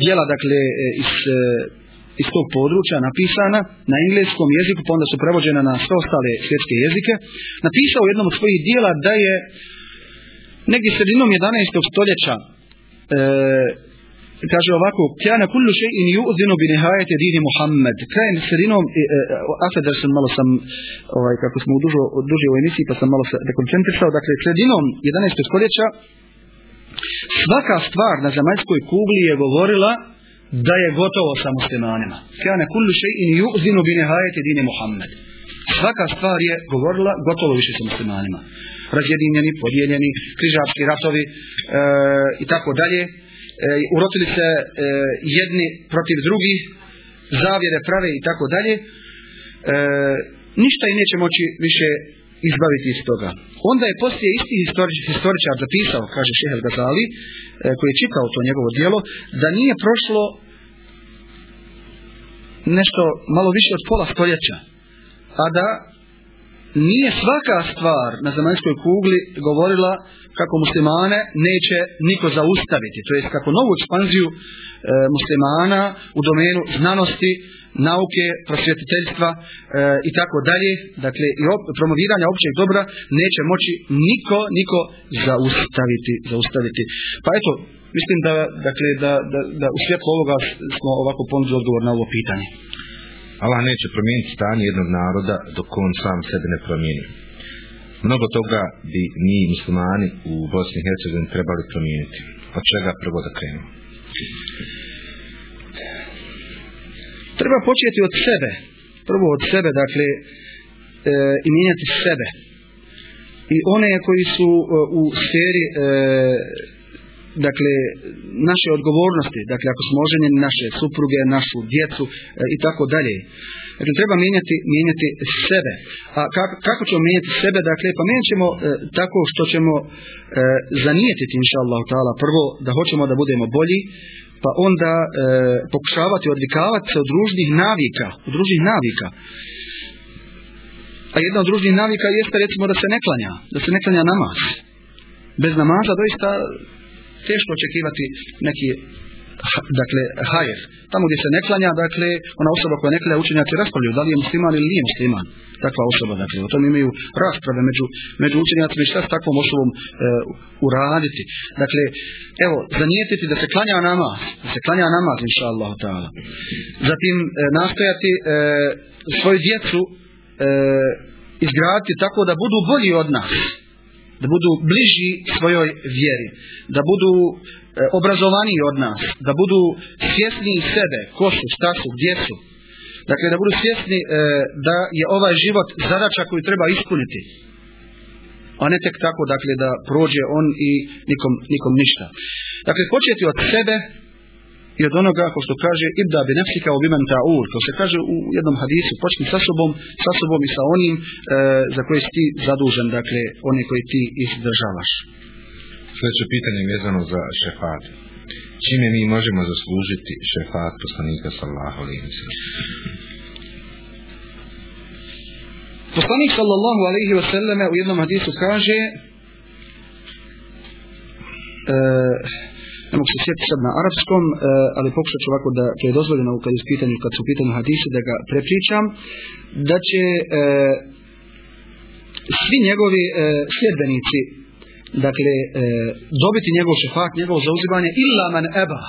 dijela, dakle, e, iz iz tog područja napisana na engleskom jeziku, pa onda su prevođena na sve ostale svjetske jezike, napisao u jednom od svojih dijela da je negdje sredinom 11. stoljeća e, kaže ovako kjana kullu še'in ju'zinu bi nihajete dini Muhammed krajem sredinom e, e, sam malo sam ovaj, kako smo u dužo, duži u emisiji pa sam malo se dekoncentrisao dakle sredinom 11. stoljeća svaka stvar na zemaljskoj kugli je govorila da je gotovo sa muslimanima. Kane kullu še'in yu'zinu bi nihajeti dine Muhammed. Svaka stvar je govorila gotovo više sa muslimanima. Razjedinjeni, podijeljeni, križarski ratovi e, i tako dalje. E, urotili se e, jedni protiv drugih, zavjere prave i tako dalje. E, ništa i neće moći više izbaviti iz toga. Onda je poslije isti historič, historičar zapisao, kaže Šehel Gazali, e, koji je čitao to njegovo dijelo, da nije prošlo nešto malo više od pola stoljeća, a da nije svaka stvar na zemaljskoj kugli govorila kako muslimane neće niko zaustaviti. To jest kako novu ekspanziju e, muslimana u domenu znanosti, nauke, prosvjetiteljstva e, i tako dalje, dakle i op, promoviranja općeg dobra neće moći niko, niko zaustaviti, zaustaviti. Pa eto, mislim da, dakle, da, da, da u svjetlu ovoga smo ovako ponudili odgovor na ovo pitanje. Allah neće promijeniti stanje jednog naroda dok on sam sebe ne promijeni. Mnogo toga bi mi muslimani u Bosni i Hercegovini trebali promijeniti. Od čega prvo da krenemo? Treba početi od sebe. Prvo od sebe, dakle, e, i mijenjati sebe. I one koji su e, u sferi e, dakle, naše odgovornosti, dakle, ako smo oženjeni naše supruge, našu djecu e, i tako dalje. Dakle, treba mijenjati, mijenjati sebe. A kako, kako ćemo mijenjati sebe? Dakle, pa mijenjat ćemo e, tako što ćemo e, zanijetiti, inša Allah, prvo da hoćemo da budemo bolji, pa onda e, pokušavati odvikavati se od ružnih navika, od ružnih navika. A jedna od ružnih navika jeste recimo da se ne klanja, da se ne klanja namaz. Bez namaza doista teško očekivati neki dakle hajer. Tamo gdje se ne klanja, dakle, ona osoba koja ne klanja učenjaci raspravljaju da li je musliman ili nije musliman. Takva osoba, dakle, o tom imaju rasprave među, među učenjacima i šta s takvom osobom e, uraditi. Dakle, evo, zanijetiti da se klanja namaz, da se klanja namaz, inša Allah. Zatim, e, nastojati e, svoju djecu e, izgraditi tako da budu bolji od nas da budu bliži svojoj vjeri, da budu e, obrazovaniji od nas, da budu svjesni sebe, ko su, šta su, gdje su. Dakle, da budu svjesni e, da je ovaj život zadača koju treba ispuniti. A ne tek tako, dakle, da prođe on i nikom, nikom ništa. Dakle, početi od sebe, i od onoga, ko što kaže, ibda bi nefsika u bimen ta'ur, ko se kaže u jednom hadisu, počni sa sobom, sa sobom i sa onim e, za koje si ti zadužen, dakle, oni koji ti izdržavaš. Sljedeće pitanje je vezano za šefat. Čime mi možemo zaslužiti šefat poslanika sallahu alaihi Poslanik sallallahu alaihi wa sallame u jednom hadisu kaže e, ne se sjetiti sad na arapskom, e, ali pokušat ću ovako da to je dozvoljeno kad, je pitanju, kad su u pitanju hadisi da ga prepričam, da će e, svi njegovi e, sljedbenici dakle e, dobiti njegov šefak, njegovo zauzimanje illa man eba.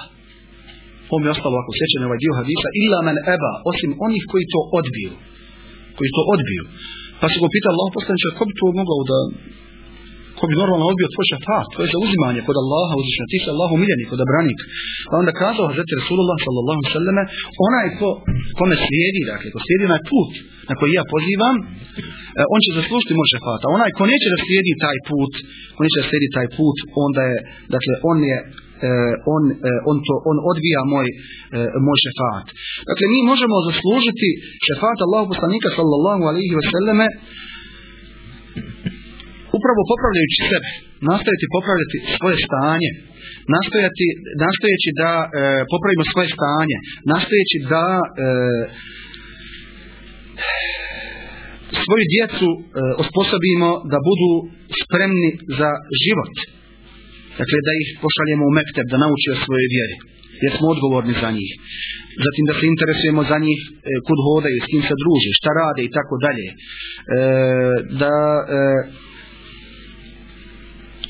Ovo mi je ostalo ako sjećam ovaj dio hadisa illa man eba, osim onih koji to odbiju koji to odbiju. Pa se go pita Allah poslanče ko bi to mogao da ko bi normalno odbio tvoj šefat, tvoje zauzimanje kod Allaha, uzvišno, ti si Allahu miljenik, kod branik. Pa onda kazao Hazreti Rasulullah sallallahu sallame, onaj ko, kome slijedi, dakle, ko slijedi onaj put na koji ja pozivam, e, on će zaslužiti moj šefat. A onaj ko neće da slijedi taj put, ko neće da slijedi taj put, onda je, dakle, on je e, on, e, on to on odbija moj moj šefat. Dakle mi možemo zaslužiti šefat Allahu poslanika sallallahu alejhi ve selleme upravo popravljajući sebe, nastojati popravljati svoje stanje, nastojati, nastojeći da e, popravimo svoje stanje, nastojeći da e, svoju djecu e, osposobimo da budu spremni za život. Dakle, da ih pošaljemo u mekteb, da nauči o svojoj vjeri. Jer smo odgovorni za njih. Zatim da se interesujemo za njih e, kud hodaju, s kim se druže, šta rade i tako dalje. E, da e,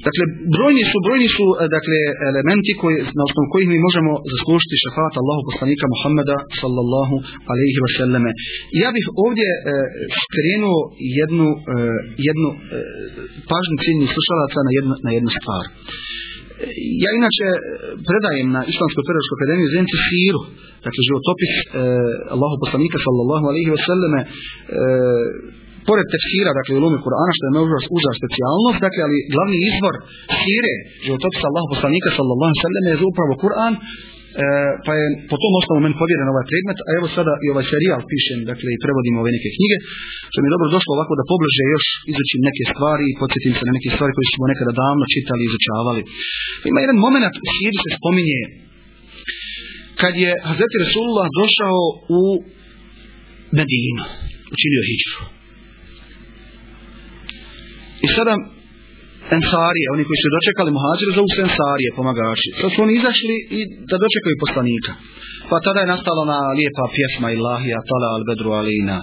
Dakle, brojni su, brojni su e, dakle, elementi koji, na osnovu kojih mi možemo zaslužiti šafat Allahu poslanika Muhammeda sallallahu alaihi wa sallame. Ja bih ovdje e, skrenuo jednu, e, jednu e, pažnju ciljnih slušalaca na jednu, na jednu stvar. E, ja inače predajem na Islamskoj pedagoškoj akademiji Zenci Siru, dakle životopis e, Allahu poslanika sallallahu alaihi wa sallame e, pored tefsira, dakle u lumi Kur'ana, što je možda uža specijalnost, dakle, ali glavni izvor sire, životopisa Allahu poslanika, sallallahu sallam, je upravo Kur'an, e, pa je po tom osnovu meni povjeren ovaj predmet, a evo sada i ovaj serijal pišem, dakle, i prevodim ove neke knjige, što mi je dobro došlo ovako da pobliže još izučim neke stvari i podsjetim se na neke stvari koje smo nekada davno čitali i izučavali. Ima jedan moment, siri se spominje, kad je Hazreti Resulullah došao u Medinu, učinio hijđu. I sada Ensarije, oni koji su dočekali muhađire, zovu se Ensarije, pomagači. Sad su oni izašli i da dočekaju poslanika. Pa tada je nastala ona lijepa pjesma Ilahija, Tala al Bedru Alina,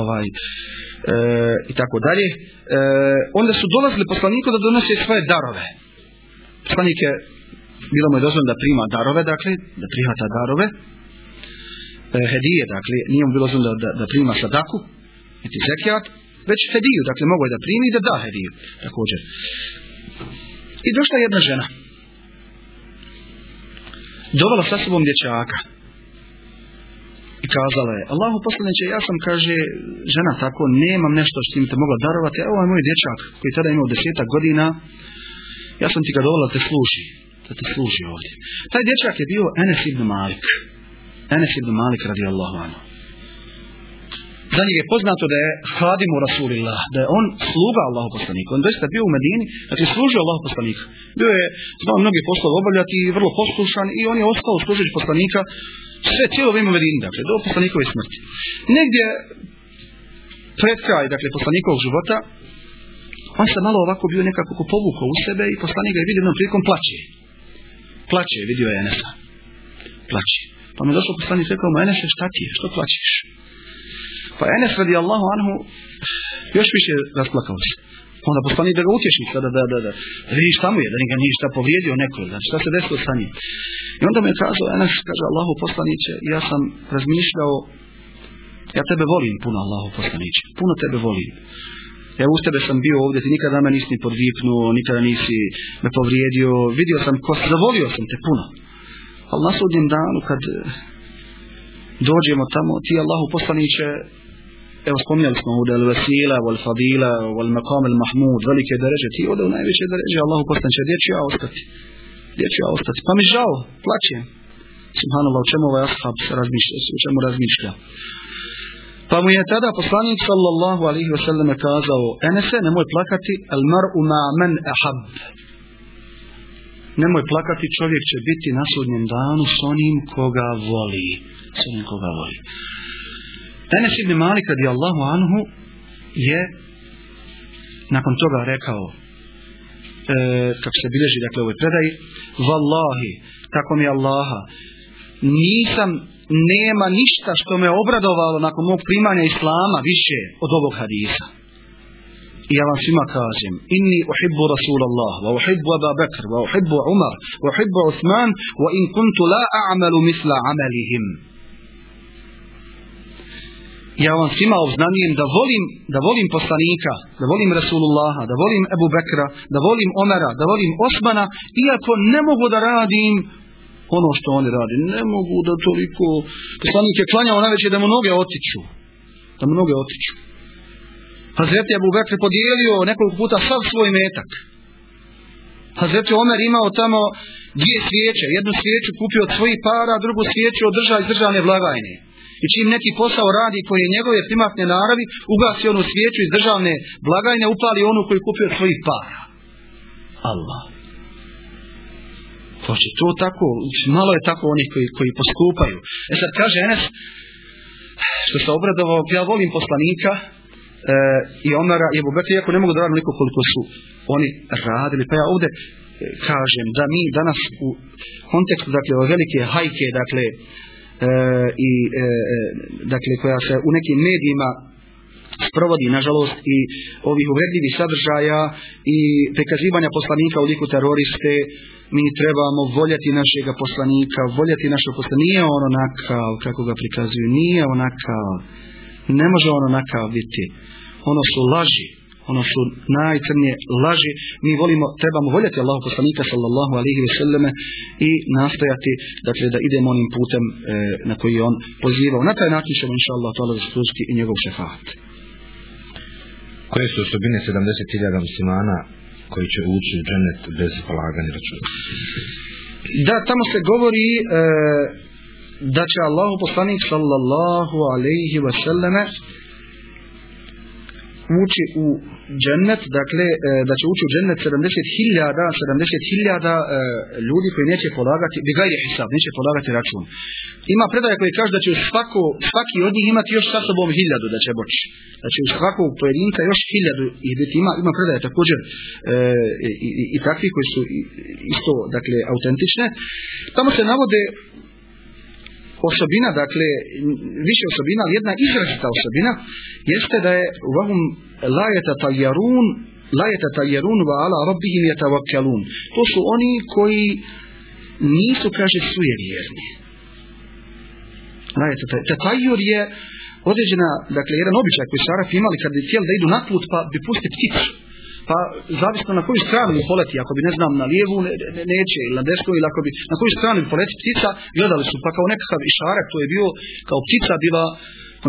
ovaj, e, i tako dalje. E, onda su dolazili poslaniku da donose svoje darove. Poslanik je, bilo mu je dozvoljeno da prima darove, dakle, da prihvata darove, e, hedije, dakle, nije mu bilo dozvoljeno da, da, da prima sadaku, niti zekijat, već hediju, dakle mogo je da primi i da da hediju, također. I došla jedna žena. Dovela sa sobom dječaka. I kazala je, Allahu poslaniče, ja sam, kaže, žena tako, nemam nešto što im te mogla darovati, evo je moj dječak, koji tada imao desetak godina, ja sam ti ga dovela da te služi, da te služi ovdje. Taj dječak je bio Enes ibn Malik. Enes ibn Malik radi Allahu za njega je poznato da je Hadimu Rasulillah, da je on sluga Allahu poslanika. On doista bio u Medini, znači služio Allahu poslanika. Bio je, znao mnogi poslove obavljati vrlo poslušan i on je ostao služiti poslanika sve cijelo vrijeme u Medini, dakle, do poslanikove smrti. Negdje pred kraj, dakle, poslanikovog života, on se malo ovako bio nekako povukao u sebe i poslanik je vidio jednom prilikom plaće. Plaće, vidio je Enesa. Plaće. Pa mu je došao poslanik i rekao mu, Enese, šta ti je, što plaćeš? Pa Enes radi Allahu anhu još više rasplakao se. Onda poslani da ga utješi da, da, da, da vidiš tamo je, da ga nije šta povrijedio neko, da šta se desilo sa njim. I onda mi je kazao, Enes kaže Allahu poslaniće, ja sam razmišljao, ja tebe volim puno Allahu poslaniće, puno tebe volim. Ja uz tebe sam bio ovdje, ti nikada me nisi podviknuo, nikada nisi me povrijedio, vidio sam ko, zavolio sam te puno. Ali na sudnjem danu kad dođemo tamo, ti Allahu poslaniće, evo spominjali smo ovdje al-vasila, wal-fadila, wal-maqam al-mahmud, velike dereže, ti ovdje u najveće dereže, Allahu poslaniće, gdje ću ja ostati? Gdje ću ja ostati? Pa mi žao, plaćem. Subhanallah, u čemu ovaj ashab razmišlja, u čemu razmišlja. Pa mu je tada poslanik sallallahu alaihi wa sallam kazao, Enese, nemoj plakati, al mar'u ma man ahab. Nemoj plakati, čovjek će biti na sudnjem danu s onim koga voli. S onim koga voli. Enes ibn Malik radi Allahu anhu je nakon toga rekao e, kako se bilježi dakle ovoj predaji Wallahi, tako mi Allaha nisam nema ništa što me obradovalo nakon mog primanja Islama više od ovog hadisa. I ja vam svima kažem inni uhibbu Rasulallah wa uhibbu Aba Bakr wa uhibbu Umar wa uhibbu Osman wa in kuntu la a'malu misla amalihim ja vam svima obznanijem da volim, da volim poslanika, da volim Rasulullaha, da volim Ebu Bekra, da volim Omera, da volim Osmana, iako ne mogu da radim ono što oni radi. Ne mogu da toliko... Poslanik je klanjao najveće da mu noge otiču. Da mu noge otiču. Hazreti Abu Bekr podijelio nekoliko puta sav svoj metak. Hazreti Omer imao tamo dvije svijeće. Jednu svijeću kupio od svojih para, drugu svijeću održao iz državne blagajne. I čim neki posao radi koji je njegove primatne naravi, ugasi onu svijeću iz državne blagajne, upali onu koju kupio od svojih para. Allah. Hoće to tako, malo je tako onih koji, koji poskupaju. E sad kaže Enes, što se obradovao, ja volim poslanika, e, i Omara i Bekra, iako ne mogu da radim koliko su oni radili. Pa ja ovdje e, kažem da mi danas u kontekstu dakle ove velike hajke dakle i e, e, dakle koja se u nekim medijima sprovodi nažalost i ovih uvredljivih sadržaja i prikazivanja poslanika u liku teroriste mi trebamo voljeti našega poslanika voljeti našeg poslanika nije on onakav kako ga prikazuju nije onakav ne može on onakav biti. Ono su laži ono su najcrnije laži. Mi volimo, trebamo voljeti Allahu poslanika sallallahu alaihi ve selleme i nastojati dakle, da idemo onim putem e, na koji on pozivao. Na taj način ćemo inša Allah zaslužiti i njegov šefat koje su osobine 70.000 muslimana koji će ući u džennet bez polaganja računa? Da tamo se govori e, da će Allahu poslanik sallallahu alaihi ve selleme ući u džennet, dakle, e, da će ući u džennet 70.000 70.000 e, ljudi koji neće polagati, bi gajri hisab, neće polagati račun. Ima predaje koji kaže da će svako, svaki od njih imati još sa sobom hiljadu da će boći. Da će u svakog pojedinka još hiljadu ih biti. Ima, ima predaje također e, i, i, i takvi koji su isto, dakle, autentične. Tamo se navode osobina, dakle, više osobina, ali jedna izrazita osobina, jeste da je vahum lajeta taljarun, lajeta taljarun va ala rabbihim yatawakkalun. To su oni koji nisu, kaže, sujevjerni. Lajeta tajur je određena, dakle, jedan običaj koji su Arafi imali kad bi htjeli da idu na put, pa bi pusti pticu pa zavisno na koju stranu bi poleti, ako bi ne znam na lijevu ne, ne, neće ili na desnu ili ako bi na koju stranu bi poleti ptica, gledali su pa kao nekakav išaret, to je bio kao ptica bila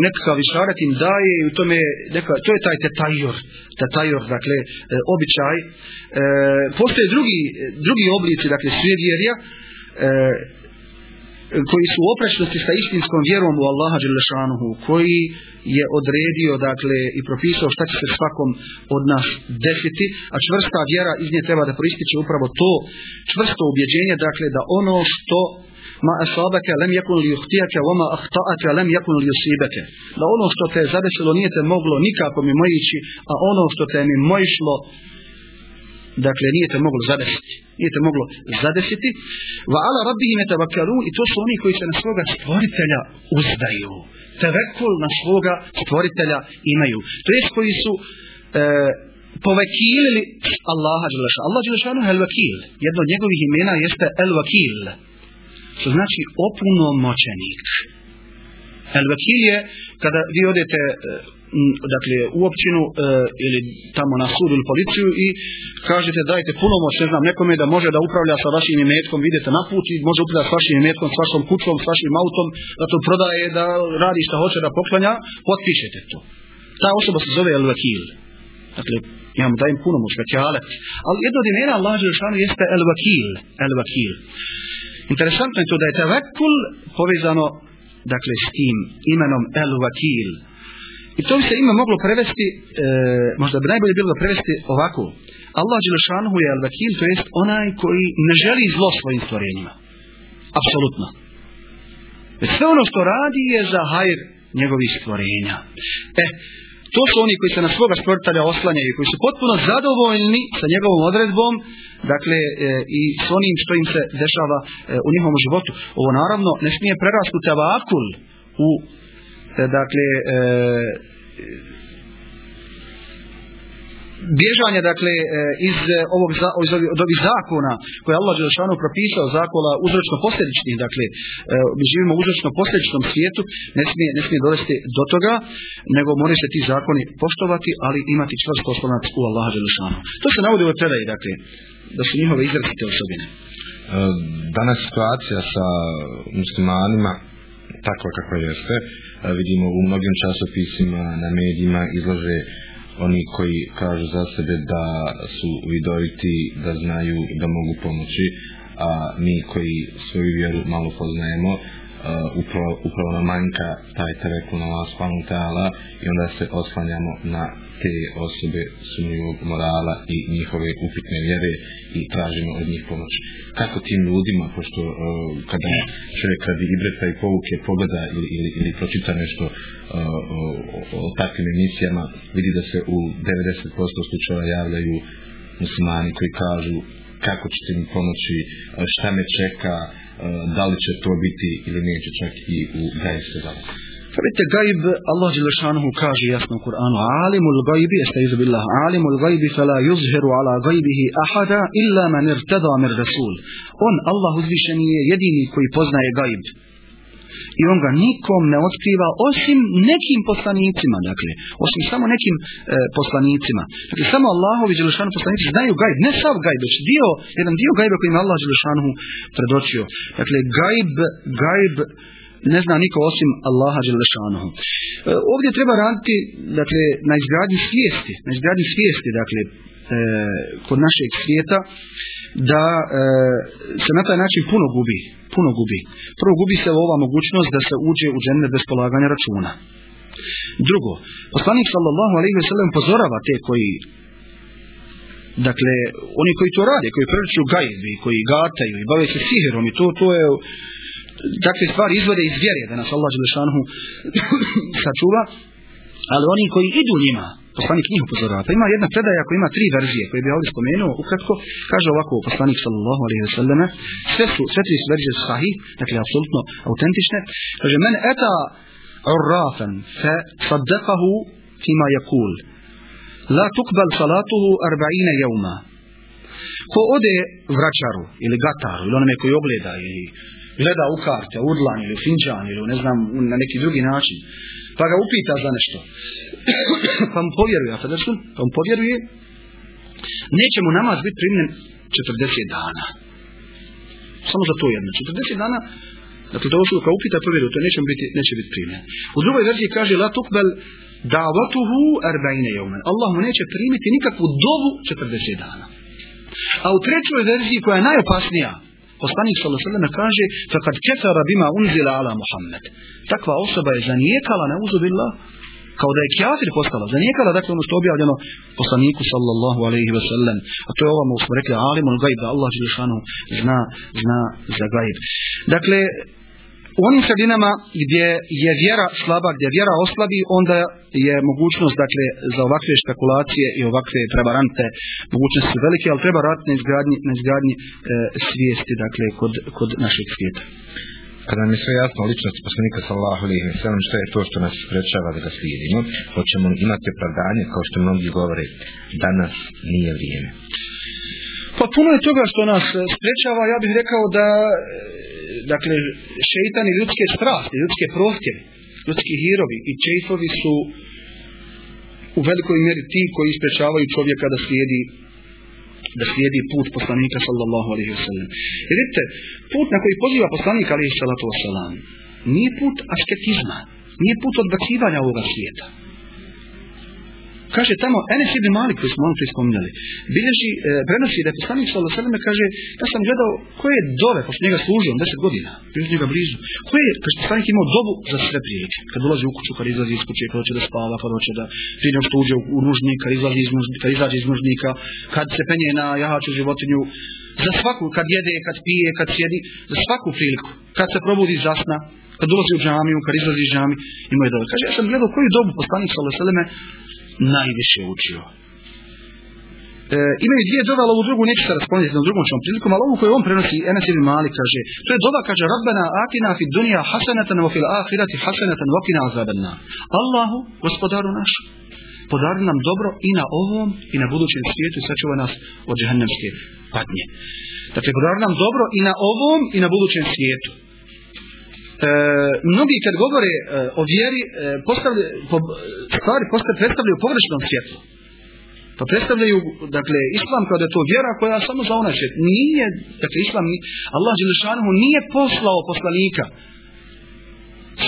nekakav išaret im daje i u tome neka, to je taj tetajor, tetajor, dakle, e, običaj. E, postoje drugi, drugi oblici, dakle, svijevjerja, e, koji su u oprečnosti sa istinskom vjerom u Allaha Đelešanuhu, koji je odredio dakle i propisao šta će se svakom od nas desiti, a čvrsta vjera iz nje treba da proističe upravo to čvrsto ubjeđenje, dakle da ono što ma asabaka lam yakun li wa ma akhta'aka lam yakun li yusibaka da ono što te zadesilo nije te moglo nikako mimo ići a ono što te mimo išlo dakle nije te moglo zadesiti nije te moglo zadesiti wa ala yatawakkalun i to su oni koji se na svoga stvoritelja uzdaju tevekul na svoga stvoritelja imaju. To jest koji su e, povekilili Allaha Đelešanu. Allah Đelešanu je el-vakil. Jedno od njegovih imena jeste el-vakil. Što znači opuno moćenik. El-vakil je kada vi odete e, dakle u općinu e, ili tamo na sud ili policiju i kažete dajte puno moć, ne znam, nekome da može da upravlja sa vašim imetkom, vidite na put i može upravlja sa vašim imetkom, s vašom kućom, s vašim autom, da to prodaje, da radi šta hoće, da poklanja, potpišete to. Ta osoba se zove El-Vakil. Dakle, ja mu dajem puno moć, specijalet. Ali jedno od imena Allah Želšanu jeste El-Vakil. El-Vakil. Interesantno je to da je tevekul povezano dakle s tim imenom El-Vakil. I to bi se ime moglo prevesti, e, možda bi najbolje bilo da prevesti ovako. Allah Đelešanuhu je al-Vakil, to jest onaj koji ne želi zlo svojim stvorenjima. Apsolutno. Sve ono što radi je za hajr njegovih stvorenja. E, To su oni koji se na svoga stvrtelja oslanjaju, koji su potpuno zadovoljni sa njegovom odredbom, dakle e, i s onim što im se dešava e, u njihovom životu. Ovo naravno ne smije prerasti tavakul u dakle e, bježanje dakle e, iz e, ovog iz ovih, od ovih zakona koje je Allah dželešanu propisao zakona uzročno posljedičnih dakle mi živimo u uzročno posljedičnom svijetu ne smije, ne smije dovesti do toga nego moraju se ti zakoni poštovati ali imati čvrst oslonac u Allaha dželešanu to se navodi u predaji dakle da su njihove izrazite osobine. Danas situacija sa muslimanima takva kakva jeste vidimo u mnogim časopisima na medijima izlaže oni koji kažu za sebe da su vidoviti, da znaju da mogu pomoći, a mi koji svoju vjeru malo poznajemo, upravo, upravo nam manjka taj telefon na vas i onda se oslanjamo na te osobe sumnjivog morala i njihove upitne vjere i tražimo od njih pomoć. Kako tim ljudima, pošto uh, kada čovjek radi ibreta i povuke pogleda ili, ili, ili pročita nešto uh, o, o, takvim emisijama, vidi da se u 90% slučajeva javljaju muslimani koji kažu kako ćete mi pomoći, šta me čeka, da li će to biti ili neće čak i u gajevske zalosti. Vidite, gajb, Allah Đelešanuhu kaže jasno u Kur'anu, alimul gajbi, jeste izu billah, alimul gajbi fela yuzhiru ala gajbihi ahada illa man irtada mir rasul. On, Allah uzvišen je jedini koji poznaje gajb. I on ga nikom ne otkriva osim nekim poslanicima, dakle, osim samo nekim e, poslanicima. Dakle, samo Allahovi Đelešanu poslanici znaju gajb, ne sav gajb, već dio, jedan dio gajba koji ima Allah Đelešanu predočio. Dakle, gajb, gajb, ne zna niko osim Allaha Đelešanuhu. E, ovdje treba raditi dakle, na izgradnji svijesti, na izgradnji svijesti dakle, e, kod našeg svijeta da e, se na taj način puno gubi, puno gubi. Prvo gubi se ova mogućnost da se uđe u džennet bez polaganja računa. Drugo, poslanik sallallahu alejhi ve pozorava te koji dakle oni koji to rade, koji priliču gajbi, koji gataju i bave se sihirom i to to je takve stvari izvode iz vjere da nas Allah Đelešanhu sačuva, ali oni koji idu njima, poslanik njih upozorava. Pa ima jedna predaja koja ima tri verzije koje bi ovdje spomenuo, ukratko, kaže ovako poslanik sallallahu alaihi wa sallam, sve su, sve tri verzije sahih, dakle, apsolutno autentične, kaže, men eta urrafen fe saddekahu fima jakul, la tukbal salatuhu arba'ina jevma. Ko ode vraćaru ili gataru ili onome koji ogleda ili gleda u karte, urlan ili finđan ili ne znam na neki drugi način, pa ga upita za nešto, pa mu povjeruje, a pa mu povjeruje, neće mu namaz biti primljen 40 dana. Samo za to jedno. 40 dana, dakle to osoba kao upita povjeruje, to neće biti, neće biti primljen. U drugoj verziji kaže, la tukbel davatuhu arba'ine jeumen. Allah mu neće primiti nikakvu dovu 40 dana. A u trećoj verziji koja je najopasnija, Poslanik sellem kaže: "Faqad kafara bima unzila ala Muhammed." Takva osoba je zanijekala na uzubillah kao da je kafir postala. Zanijekala dakle ono što je objavljeno poslaniku sallallahu alejhi ve sellem. A to je ovo smo rekli alimul gajb da Allah zna zna za gajb. Dakle u onim sredinama gdje je vjera slaba, gdje vjera oslabi, onda je mogućnost dakle, za ovakve špekulacije i ovakve prevarante mogućnosti su velike, ali treba raditi na izgradnji, na izgradnji e, svijesti dakle, kod, kod našeg svijeta. Kada nam je sve jasno ličnost poslanika sallahu alaihi wa sallam, što je to što nas sprečava da ga slijedimo, hoćemo imati opravdanje, kao što mnogi govore, danas nije vrijeme. Pa puno je toga što nas sprečava, ja bih rekao da dakle, šeitan i ljudske strasti, ljudske prostjeve, ljudski hirovi i čejfovi su u velikoj mjeri ti koji isprečavaju čovjeka da slijedi da slijedi put poslanika sallallahu alaihi wa sallam. Jer vidite, put na koji poziva poslanik alaihi sallatu wa sallam nije put asketizma, nije put odbacivanja ovoga svijeta. Kaže tamo Enes ibn Malik koji smo ono prije spominjali. Bilježi, e, prenosi da je poslanik sallallahu alejhi kaže ja sam gledao koje dove posle njega služio on 10 godina, blizu njega blizu. Koje kaže poslanik imao dobu za sve prijeti. Kad dolazi u kuću, kad izlazi iz kuće, kad hoće da spava, kad hoće da prije što uđe u nužnik, kad izlazi iz nužnika, kad izađe iz nužnika, kad se penje na jahaču životinju, za svaku, kad jede, kad pije, kad sjedi, za svaku priliku, kad se probudi zasna, kad ulazi u džamiju, kad izlazi iz džami, ima je. Kaže, ja sam gledao koju dobu poslanik sallallahu najviše učio. E, imaju dvije dove, ali ovu drugu neću se rasponiti na drugom čom prilikom, ali ovu koju on prenosi, Enes ibn Malik kaže, to je doba, kaže, Rabbana atina fi dunja hasanatan wa fil ahirati hasanatan wa kina azabanna. Allahu, gospodaru naš, podari nam dobro i na ovom i na budućem svijetu i sačuva nas od džehennemske patnje. Dakle, podari nam dobro i na ovom i na budućem svijetu. E, mnogi kad govore e, o vjeri, e, postavljaju, po, stvari postavljaju, predstavljaju pogrešnom svijetu. Pa predstavljaju, dakle, islam kao da je to vjera koja samo za onaj svijet. Nije, dakle, islam, Allah Đelešanohu nije poslao poslanika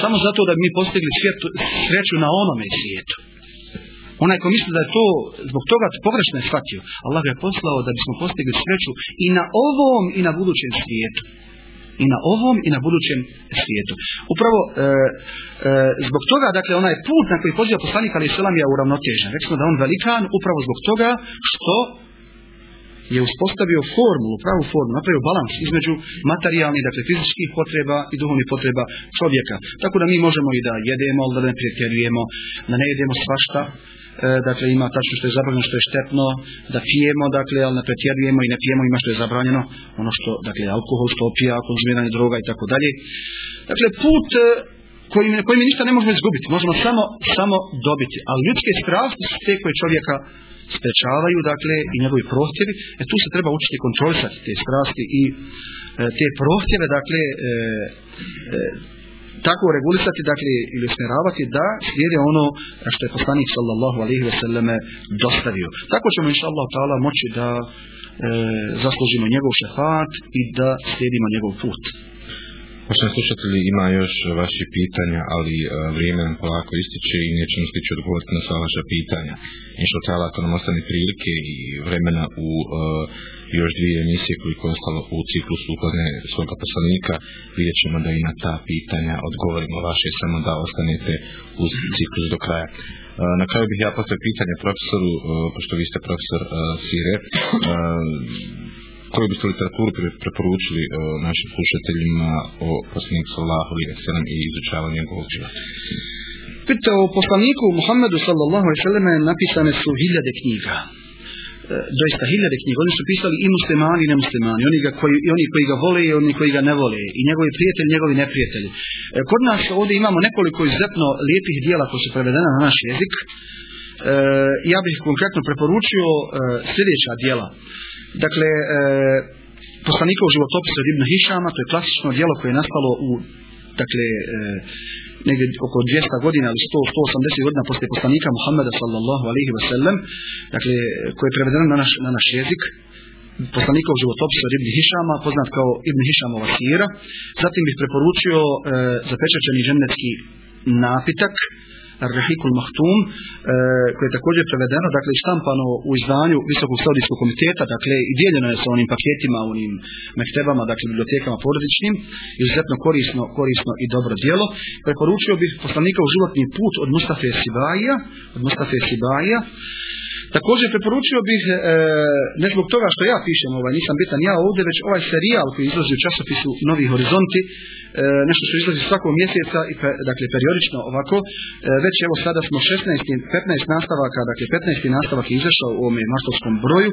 samo zato da bi mi postigli svijetu, sreću na onome svijetu. Onaj ko misli da je to zbog toga pogrešno je shvatio. Allah ga je poslao da bismo postigli sreću i na ovom i na budućem svijetu. I na ovom i na budućem svijetu. Upravo e, e, zbog toga, dakle, onaj put na koji poziva poslanik ali selam je uravnotežen. Rekli smo da on velikan upravo zbog toga što je uspostavio formulu, pravu formu, napravio balans između materijalnih, dakle fizičkih potreba i duhovnih potreba čovjeka. Tako da mi možemo i da jedemo, ali da ne pretjerujemo, da ne jedemo svašta, dakle ima tačno što je zabranjeno, što je štetno, da pijemo, dakle, ali ne pretjerujemo i ne pijemo ima što je zabranjeno, ono što, dakle, alkohol, što opija, konzumiranje droga i tako dalje. Dakle, put e, koji, koji mi ništa ne možemo izgubiti, možemo samo, samo dobiti, ali ljudske strasti su te koje čovjeka sprečavaju, dakle, i njegovi prohtjevi, e tu se treba učiti kontrolisati te strasti i e, te prohtjeve, dakle, e, e, tako regulisati, dakle, ili usmjeravati da slijede ono što je poslanik sallallahu alaihi ve selleme dostavio. Tako ćemo, inša Allah, ta'ala, moći da e, zaslužimo njegov šefat i da slijedimo njegov put. Poštovani slušatelji, ima još vaši pitanja, ali uh, vrijeme nam polako ističe i nećemo stići odgovoriti na sva vaša pitanja. Inša Allah, ako nam ostane prilike i vremena u uh, još dvije emisije koliko je ostalo u ciklusu upozne svoga poslanika, vidjet ćemo da i na ta pitanja odgovorimo vaše, samo da ostanete uz ciklus do kraja. Na kraju bih ja postavio pitanje profesoru, pošto vi ste profesor Sire, koju biste literaturu preporučili našim slušateljima o poslaniku alaihi wa i izučavanju njegovog života? Poslaniku Muhammedu sallallahu sallam napisane su hiljade knjiga doista hiljade knjiga. Oni su pisali i muslimani i nemuslimani. Oni, ga koji, i oni koji ga vole i oni koji ga ne vole. I njegovi prijatelji njegovi neprijatelji. E, kod nas ovdje imamo nekoliko izuzetno lijepih dijela koji su prevedena na naš jezik. E, ja bih konkretno preporučio e, sljedeća dijela. Dakle, e, poslanikov životopis od Ibn Hišama, to je klasično dijelo koje je nastalo u dakle, e, negdje oko 200 godina ili 100, 180 godina poslije poslanika Muhammeda sallallahu alaihi wa sallam, dakle, koje je prevedeno na naš, na naš jezik, poslanikov životopis od Ibn Hišama, poznat kao Ibn Hišamova sira. Zatim bih preporučio e, žemnetski napitak, Rahikul Mahtum, e, koje je također prevedeno, dakle štampano u izdanju Visokog saudijskog komiteta, dakle i dijeljeno je sa onim paketima, onim mektebama, dakle bibliotekama porodičnim, izuzetno korisno, korisno i dobro dijelo. Preporučio bih poslanika u životni put od Mustafa Sibaja, od Mustafa Sibaja, Također preporučio bih, e, ne zbog toga što ja pišem, ovaj, nisam bitan ja ovdje, već ovaj serijal koji izlazi u časopisu Novi horizonti, e, nešto što izlazi svakog mjeseca, i pe, dakle periodično ovako, e, već evo sada smo 16, 15 nastavaka, dakle 15. nastavak je izašao u ovome maštovskom broju,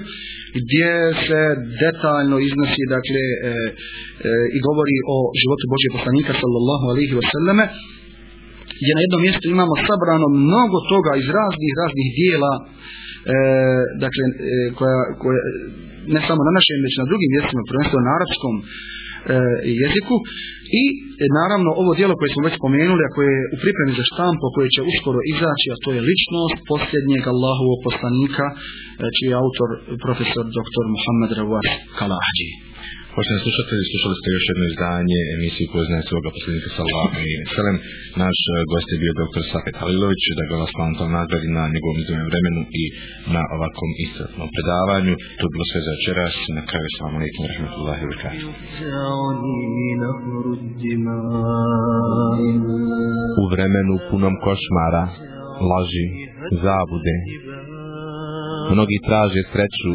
gdje se detaljno iznosi, dakle, e, e, i govori o životu Božje poslanika, sallallahu alihi wasallame, gdje na jednom mjestu imamo sabrano mnogo toga iz raznih, raznih dijela, dakle, e, koja, koja, ne samo na našem, već na drugim jezikom, prvenstveno na arapskom e, jeziku i e, naravno ovo dijelo koje smo već spomenuli, a koje je u pripremi za štampo, koje će uskoro izaći, a to je ličnost posljednjeg Allahovog poslanika, e, čiji je autor profesor dr. Muhammed Rawaz Kalahđi. Poštovani slušatelji, slušali ste još jedno izdanje emisiju poznaje svoga poslanika sallahu i selem. Naš eh, gost je bio dr. Safet Halilović, da ga vas vam nagradi na njegovom izdvojenom vremenu i na ovakvom istratnom predavanju. To je bilo sve za večeras. Na kraju s vama alaikum rahmatullahi wa. U vremenu punom košmara, laži, zabude, mnogi traže sreću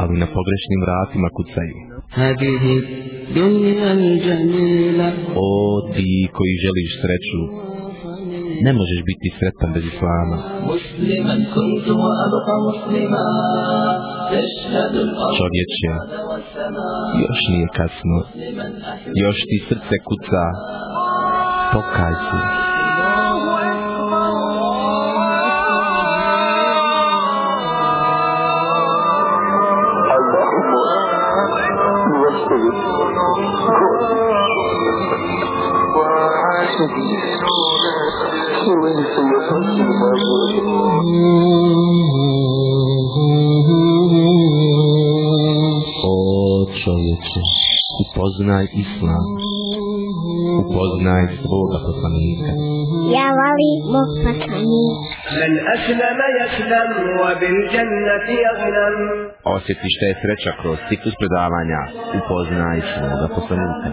ali na pogrešnim vratima kucaju. هذه الدنيا الجميلة O ti koji želiš sreću, ne možeš biti sretan bez Islama. مسلما كنت وأبقى مسلما تشهد الأرض Čovječe, još nije kasno, još ti srce kuca, pokaj se. O čovječe, upoznaj Islam, upoznaj svoga poslanika. Ja volim mog poslanika. من أسلم يسلم وبالجنة يغنم Osjeti šta je sreća kroz ciklus predavanja, upoznaj svoga poslanika.